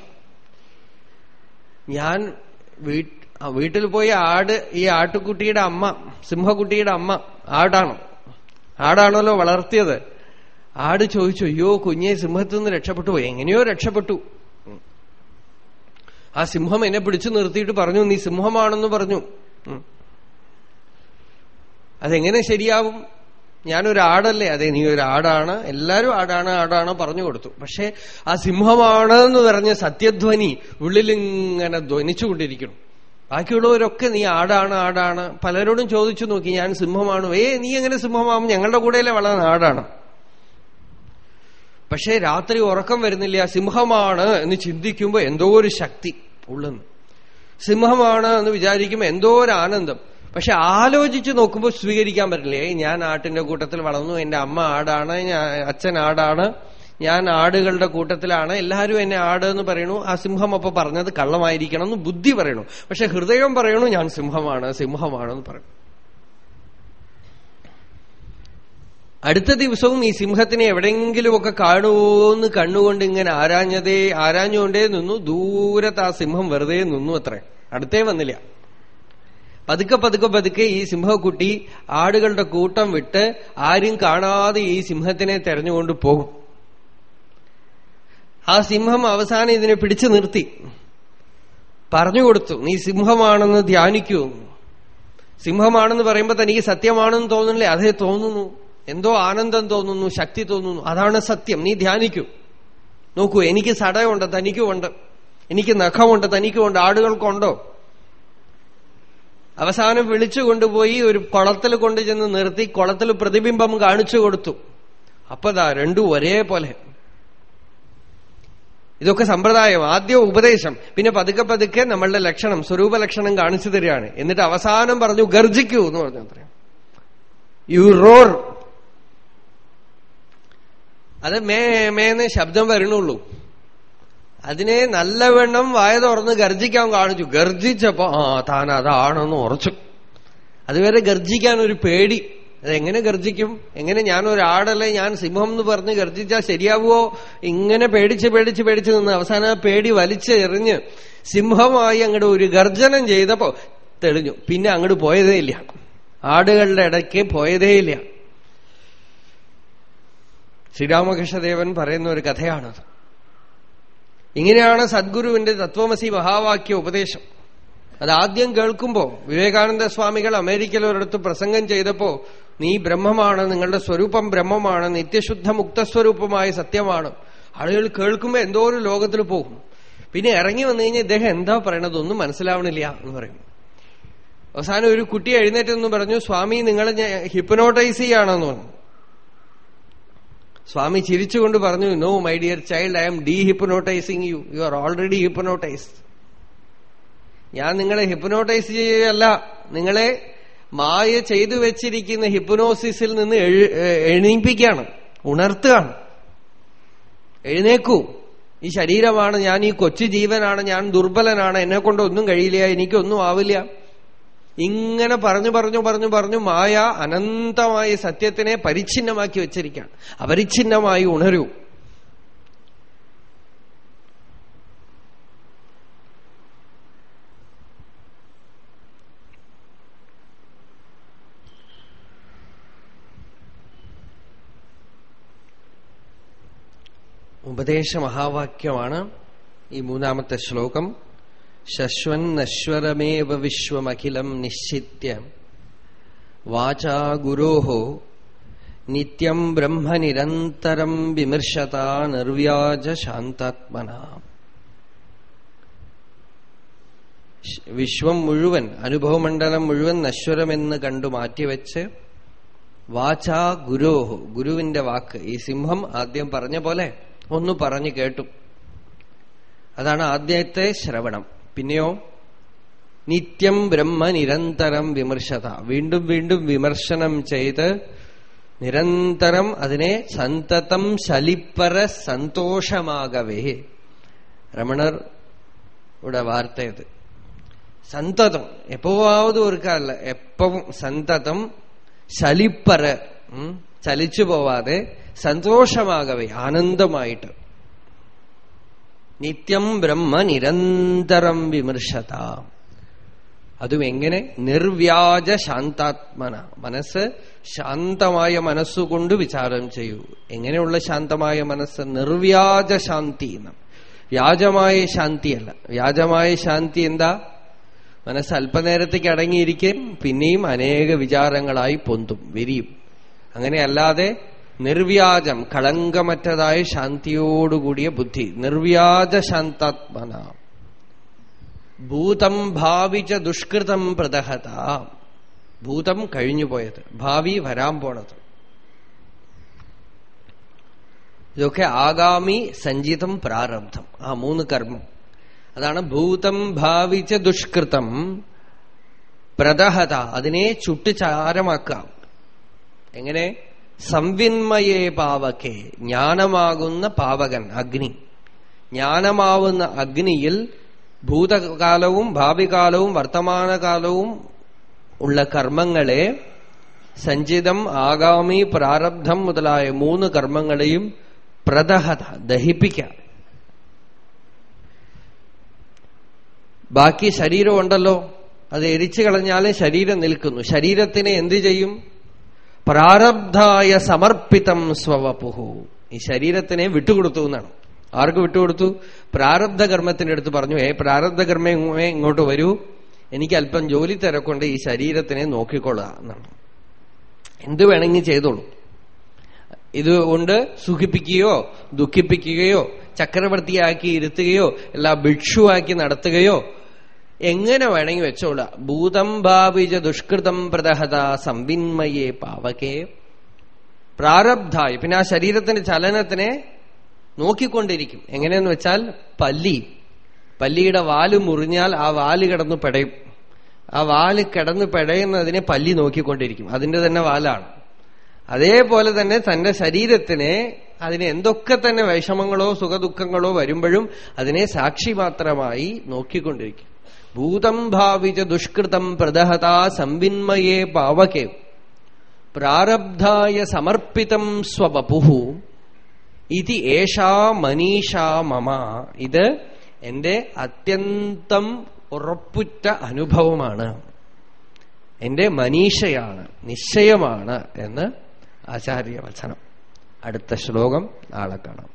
ഞാൻ വീട്ടിൽ പോയി ആട് ഈ ആട്ടുകുട്ടിയുടെ അമ്മ സിംഹക്കുട്ടിയുടെ അമ്മ ആടാണ്. ആടാണല്ലോ വളർത്തിയത്. ആട് ചോദിച്ചു അയ്യോ കുഞ്ഞെ സിംഹത്തിൽ നിന്ന് രക്ഷപ്പെട്ടു എങ്ങനെയോ രക്ഷപ്പെട്ടു. ആ സിംഹം എന്നെ പിടിച്ചു നിർത്തിയിട്ട് പറഞ്ഞു നീ സിംഹമാണെന്ന് പറഞ്ഞു. അതെങ്ങനെ ശരിയാവും? ഞാനൊരാടല്ലേ അതെ നീ ഒരാടാണ് എല്ലാരും ആടാണ് ആടാണ് പറഞ്ഞു കൊടുത്തു. പക്ഷെ ആ സിംഹമാണ് എന്ന് പറഞ്ഞ സത്യധ്വനി ഉള്ളിലിങ്ങനെ ധ്വനിച്ചുകൊണ്ടിരിക്കണം ബാക്കിയുള്ളവരൊക്കെ നീ ആടാണ് ആടാണ്. പലരോടും ചോദിച്ചു നോക്കി ഞാൻ സിംഹമാണ്. ഏ നീ എങ്ങനെ സിംഹമാവും? ഞങ്ങളുടെ കൂടെയല്ലേ വളരെ ആടാണ്. പക്ഷേ രാത്രി ഉറക്കം വരുന്നില്ല. സിംഹമാണ് എന്ന് ചിന്തിക്കുമ്പോ എന്തോ ഒരു ശക്തി. ഉള്ളെന്ന്. സിംഹമാണ് എന്ന് വിചാരിക്കുമ്പോൾ എന്തോ ഒരു ആനന്ദം. പക്ഷെ ആലോചിച്ച് നോക്കുമ്പോൾ സ്വീകരിക്കാൻ പറ്റില്ലേ. ഞാൻ ആട്ടിന്റെ കൂട്ടത്തിൽ വളർന്നു എന്റെ അമ്മ ആടാണ് അച്ഛൻ ആടാണ് ഞാൻ ആടുകളുടെ കൂട്ടത്തിലാണ് എല്ലാവരും എന്നെ ആട് എന്ന് പറയണു ആ സിംഹം അപ്പൊ പറഞ്ഞത് കള്ളമായിരിക്കണം എന്ന് ബുദ്ധി പറയണു. പക്ഷെ ഹൃദയം പറയണു ഞാൻ സിംഹമാണ് സിംഹമാണെന്ന് പറയണു. അടുത്ത ദിവസവും ഈ സിംഹത്തിനെ എവിടെയെങ്കിലുമൊക്കെ കാണുമോന്ന് കണ്ണുകൊണ്ട് ഇങ്ങനെ ആരാഞ്ഞതേ ആരാഞ്ഞുകൊണ്ടേ നിന്നു. ദൂരത്ത് ആ സിംഹം വെറുതെ നിന്നു അത്രേ. അടുത്തേ വന്നില്ല. പതുക്കെ പതുക്കെ പതുക്കെ ഈ സിംഹക്കുട്ടി ആടുകളുടെ കൂട്ടം വിട്ട് ആരും കാണാതെ ഈ സിംഹത്തിനെ തെരഞ്ഞുകൊണ്ട് പോകും. ആ സിംഹം അവസാനം ഇതിനെ പിടിച്ചു നിർത്തി. പറഞ്ഞുകൊടുത്തു നീ സിംഹമാണെന്ന് ധ്യാനിക്കൂ. സിംഹമാണെന്ന് പറയുമ്പോ തനിക്ക് സത്യമാണെന്ന് തോന്നുന്നില്ലേ? അതേ തോന്നുന്നു. എന്തോ ആനന്ദം തോന്നുന്നു ശക്തി തോന്നുന്നു. അതാണ് സത്യം. നീ ധ്യാനിക്കൂ. നോക്കൂ എനിക്ക് സടയുണ്ട് തനിക്കുമുണ്ട്. എനിക്ക് നഖമുണ്ട് തനിക്കുമുണ്ട്. ആടുകൾക്കുണ്ടോ? അവസാനം വിളിച്ചു കൊണ്ടുപോയി ഒരു കുളത്തിൽ കൊണ്ടുചെന്ന് നിർത്തി കുളത്തിൽ പ്രതിബിംബം കാണിച്ചു കൊടുത്തു. അപ്പതാ രണ്ടും ഒരേപോലെ ഇതൊക്കെ സമ്പ്രദായം ആദ്യം ഉപദേശം. പിന്നെ പതുക്കെ പതുക്കെ നമ്മളുടെ ലക്ഷണം സ്വരൂപ ലക്ഷണം കാണിച്ചു തരികയാണ്. എന്നിട്ട് അവസാനം പറഞ്ഞു ഗർജിക്കൂ എന്ന് പറഞ്ഞു അത്രയും യു റോർ അത് മേ മേന്ന് ശബ്ദം വരണുള്ളൂ അതിനെ നല്ലവണ്ണം വായ തുറന്ന് ഗർജിക്കാൻ കാണിച്ചു. ഗർജിച്ചപ്പോ ആ താൻ അതാണെന്ന് ഉറച്ചു. അതുവരെ ഗർജിക്കാൻ ഒരു പേടി. അതെങ്ങനെ ഗർജിക്കും? എങ്ങനെ ഞാൻ ഒരാടല്ലേ ഞാൻ സിംഹം എന്ന് പറഞ്ഞ് ഗർജിച്ചാൽ ശരിയാവുമോ ഇങ്ങനെ പേടിച്ച് പേടിച്ച് പേടിച്ച് നിന്ന് അവസാനം ആ പേടി വലിച്ചെറിഞ്ഞ് സിംഹമായി അങ്ങോട്ട് ഒരു ഗർജനം ചെയ്തപ്പോ തെളിഞ്ഞു. പിന്നെ അങ്ങോട്ട് പോയതേ ഇല്ല ആടുകളുടെ ഇടയ്ക്ക് പോയതേയില്ല. ശ്രീരാമകൃഷ്ണദേവൻ പറയുന്ന ഒരു കഥയാണത്. ഇങ്ങനെയാണ് സദ്ഗുരുവിന്റെ തത്വമസി മഹാവാക്യ ഉപദേശം. അത് ആദ്യം കേൾക്കുമ്പോൾ വിവേകാനന്ദ സ്വാമികൾ അമേരിക്കയിൽ ഒരിടത്ത് പ്രസംഗം ചെയ്തപ്പോ നീ ബ്രഹ്മമാണ് നിങ്ങളുടെ സ്വരൂപം ബ്രഹ്മമാണ് നിത്യശുദ്ധ മുക്തസ്വരൂപമായ സത്യമാണ്. ആളുകൾ കേൾക്കുമ്പോൾ എന്തോ ഒരു ലോകത്തിൽ പോകും. പിന്നെ ഇറങ്ങി വന്നു കഴിഞ്ഞാൽ ഇദ്ദേഹം എന്താ പറയണത് ഒന്നും മനസ്സിലാവണില്ല എന്ന് പറയും. അവസാനം ഒരു കുട്ടി എഴുന്നേറ്റെന്ന് പറഞ്ഞു സ്വാമി നിങ്ങളെ ഹിപ്പനോട്ടൈസ് ചെയ്യാണെന്ന് പറഞ്ഞു. സ്വാമി ചിരിച്ചുകൊണ്ട് പറഞ്ഞു no my dear child I am dehypnotising you you are already hypnotised ഞാൻ നിങ്ങളെ ഹിപ്പനോട്ടൈസ് ചെയ്യുകയല്ല. നിങ്ങളെ മായ ചെയ്തു വെച്ചിരിക്കുന്ന ഹിപ്പനോസിസിൽ നിന്ന് എഴുന്നേപ്പിക്കുകയാണ് ഉണർത്തുകയാണ്. എഴുന്നേക്കൂ. ഈ ശരീരമാണ് ഞാൻ ഈ കൊച്ചു ജീവനാണ് ഞാൻ ദുർബലനാണ് എന്നെ കൊണ്ട് ഒന്നും കഴിയില്ല എനിക്കൊന്നും ആവില്ല. ഇങ്ങനെ പറഞ്ഞു പറഞ്ഞു പറഞ്ഞു പറഞ്ഞു മായ അനന്തമായ സത്യത്തിനെ പരിച്ഛിന്നമാക്കി വെച്ചിരിക്കുകയാണ്. അപരിച്ഛിന്നമായി ഉണരൂ. ഉപദേശ മഹാവാക്യമാണ് ഈ മൂന്നാമത്തെ ശ്ലോകം. ശശ്വൻ നശ്വരമേവ വിശ്വമഖിലം നിശ്ചിത്യ. വാചാ ഗുരോഹോ നിത്യം ബ്രഹ്മനിരന്തരം വിമർശത നിർവ്യാജ ശാന്താത്മന. വിശ്വം മുഴുവൻ അനുഭവമണ്ഡലം മുഴുവൻ നശ്വരമെന്ന് കണ്ടു മാറ്റിവെച്ച് വാചാ ഗുരോഹു ഗുരുവിന്റെ വാക്ക്. ഈ സിംഹം ആദ്യം പറഞ്ഞ പോലെ ഒന്ന് പറഞ്ഞു കേട്ടു. അതാണ് ആദ്യത്തെ ശ്രവണം. പിന്നെയോ? നിത്യം ബ്രഹ്മ നിരന്തരം വിമർശത. വീണ്ടും വീണ്ടും വിമർശനം ചെയ്ത് നിരന്തരം അതിനെ സന്തതം ശലിപ്പര സന്തോഷമാകവേ. രമണർ ഇവിടെ വാർത്തയത്. സന്തതം. ഒരു ഒരുക്കാറില്ല. എപ്പവും സന്തതം ശലിപ്പര ചലിച്ചു പോവാതെ സന്തോഷമാകവേ ആനന്ദമായിട്ട്. നിത്യം ബ്രഹ്മ നിരന്തരം വിമർശത. അതും എങ്ങനെ? നിർവ്യാജ ശാന്താത്മന. മനസ്സ് ശാന്തമായ മനസ്സുകൊണ്ട് വിചാരം ചെയ്യൂ. എങ്ങനെയുള്ള ശാന്തമായ മനസ്സ്? നിർവ്യാജ ശാന്തി എന്ന്. വ്യാജമായ ശാന്തിയല്ല. വ്യാജമായ ശാന്തി എന്താ? മനസ്സ് അല്പനേരത്തേക്ക് അടങ്ങിയിരിക്കും പിന്നെയും അനേക വിചാരങ്ങളായി പൊന്തും വിരിയും. അങ്ങനെയല്ലാതെ നിർവ്യാജം കളങ്കമറ്റതായ ശാന്തിയോടുകൂടിയ ബുദ്ധി. നിർവ്യാജ ശാന്താത്മന. ഭൂതം ഭാവിച്ച ദുഷ്കൃതം പ്രദഹത. ഭൂതം കഴിഞ്ഞുപോയത്. ഭാവി വരാൻ പോണത്. ഇതൊക്കെ ആഗാമി സഞ്ചിതം പ്രാരബ്ധം. ആ മൂന്ന് കർമ്മം. അതാണ് ഭൂതം ഭാവിച്ച ദുഷ്കൃതം പ്രദഹത. അതിനെ ചുട്ടുചാരമാക്കാം എങ്ങനെ? സംവിന്മയേ പാവകെ ജ്ഞാനമാകുന്ന പാവകൻ അഗ്നി. ജ്ഞാനമാവുന്ന അഗ്നിയിൽ ഭൂതകാലവും ഭാവികാലവും വർത്തമാനകാലവും ഉള്ള കർമ്മങ്ങളെ സഞ്ചിതം ആഗാമി പ്രാരബ്ധം മുതലായ മൂന്ന് കർമ്മങ്ങളെയും പ്രദഹത ദഹിപ്പിക്കാം. ബാക്കി ശരീരം ഉണ്ടല്ലോ. അത് എരിച്ചു കളഞ്ഞാലേ ശരീരം നിൽക്കുന്നു. ശരീരത്തിനെ എന്തു ചെയ്യും? പ്രാരബ്ധായ സമർപ്പിതം സ്വവപുഹു. ഈ ശരീരത്തിനെ വിട്ടുകൊടുത്തു എന്നാണ്. ആർക്ക് വിട്ടുകൊടുത്തു? പ്രാരബ്ധ കർമ്മത്തിന്റെ അടുത്ത് പറഞ്ഞു ഏ പ്രാരബ്ധ കർമ്മേ ഇങ്ങോട്ട് വരൂ. എനിക്ക് അല്പം ജോലി തിരക്കൊണ്ട് ഈ ശരീരത്തിനെ നോക്കിക്കൊള്ളുക എന്നാണ്. എന്ത് വേണമെങ്കിൽ ചെയ്തോളൂ. ഇതുകൊണ്ട് സുഖിപ്പിക്കുകയോ ദുഃഖിപ്പിക്കുകയോ ചക്രവർത്തിയാക്കി ഇരുത്തുകയോ എല്ലാ ഭിക്ഷുവാക്കി നടത്തുകയോ എങ്ങനെ വേണമെങ്കിൽ വെച്ചോള. ഭൂതം ഭാവിജ ദുഷ്കൃതം പ്രദഹത സംവിന്മയെ പാവകേ. പ്രാരബ്ധായി. പിന്നെ ആ ശരീരത്തിന്റെ ചലനത്തിനെ നോക്കിക്കൊണ്ടിരിക്കും. എങ്ങനെയെന്ന് വെച്ചാൽ പല്ലി. പല്ലിയുടെ വാൽ മുറിഞ്ഞാൽ ആ വാൽ കിടന്നു പെടയും. ആ വാൽ കിടന്നു പെടയുന്നതിനെ പല്ലി നോക്കിക്കൊണ്ടിരിക്കും. അതിന്റെ തന്നെ വാലാണ്. അതേപോലെ തന്നെ തന്റെ ശരീരത്തിനെ അതിന് എന്തൊക്കെ തന്നെ വിഷമങ്ങളോ സുഖദുഃഖങ്ങളോ വരുമ്പോഴും അതിനെ സാക്ഷി മാത്രമായി നോക്കിക്കൊണ്ടിരിക്കും. ഭൂതം ഭാവിച്ച ദുഷ്കൃതം പ്രദഹതാ സംവിന്മയേ പാവകേ. പ്രാരബ്ധായ സമർപ്പിതം സ്വപുഹു ഇത് ഏഷാ മനീഷാ മമ. ഇത് എന്റെ അത്യന്തം ഉറപ്പുറ്റ അനുഭവമാണ്. എന്റെ മനീഷയാണ് നിശ്ചയമാണ് എന്ന് ആചാര്യവചനം അടുത്ത ശ്ലോകം നാളെ കാണാം.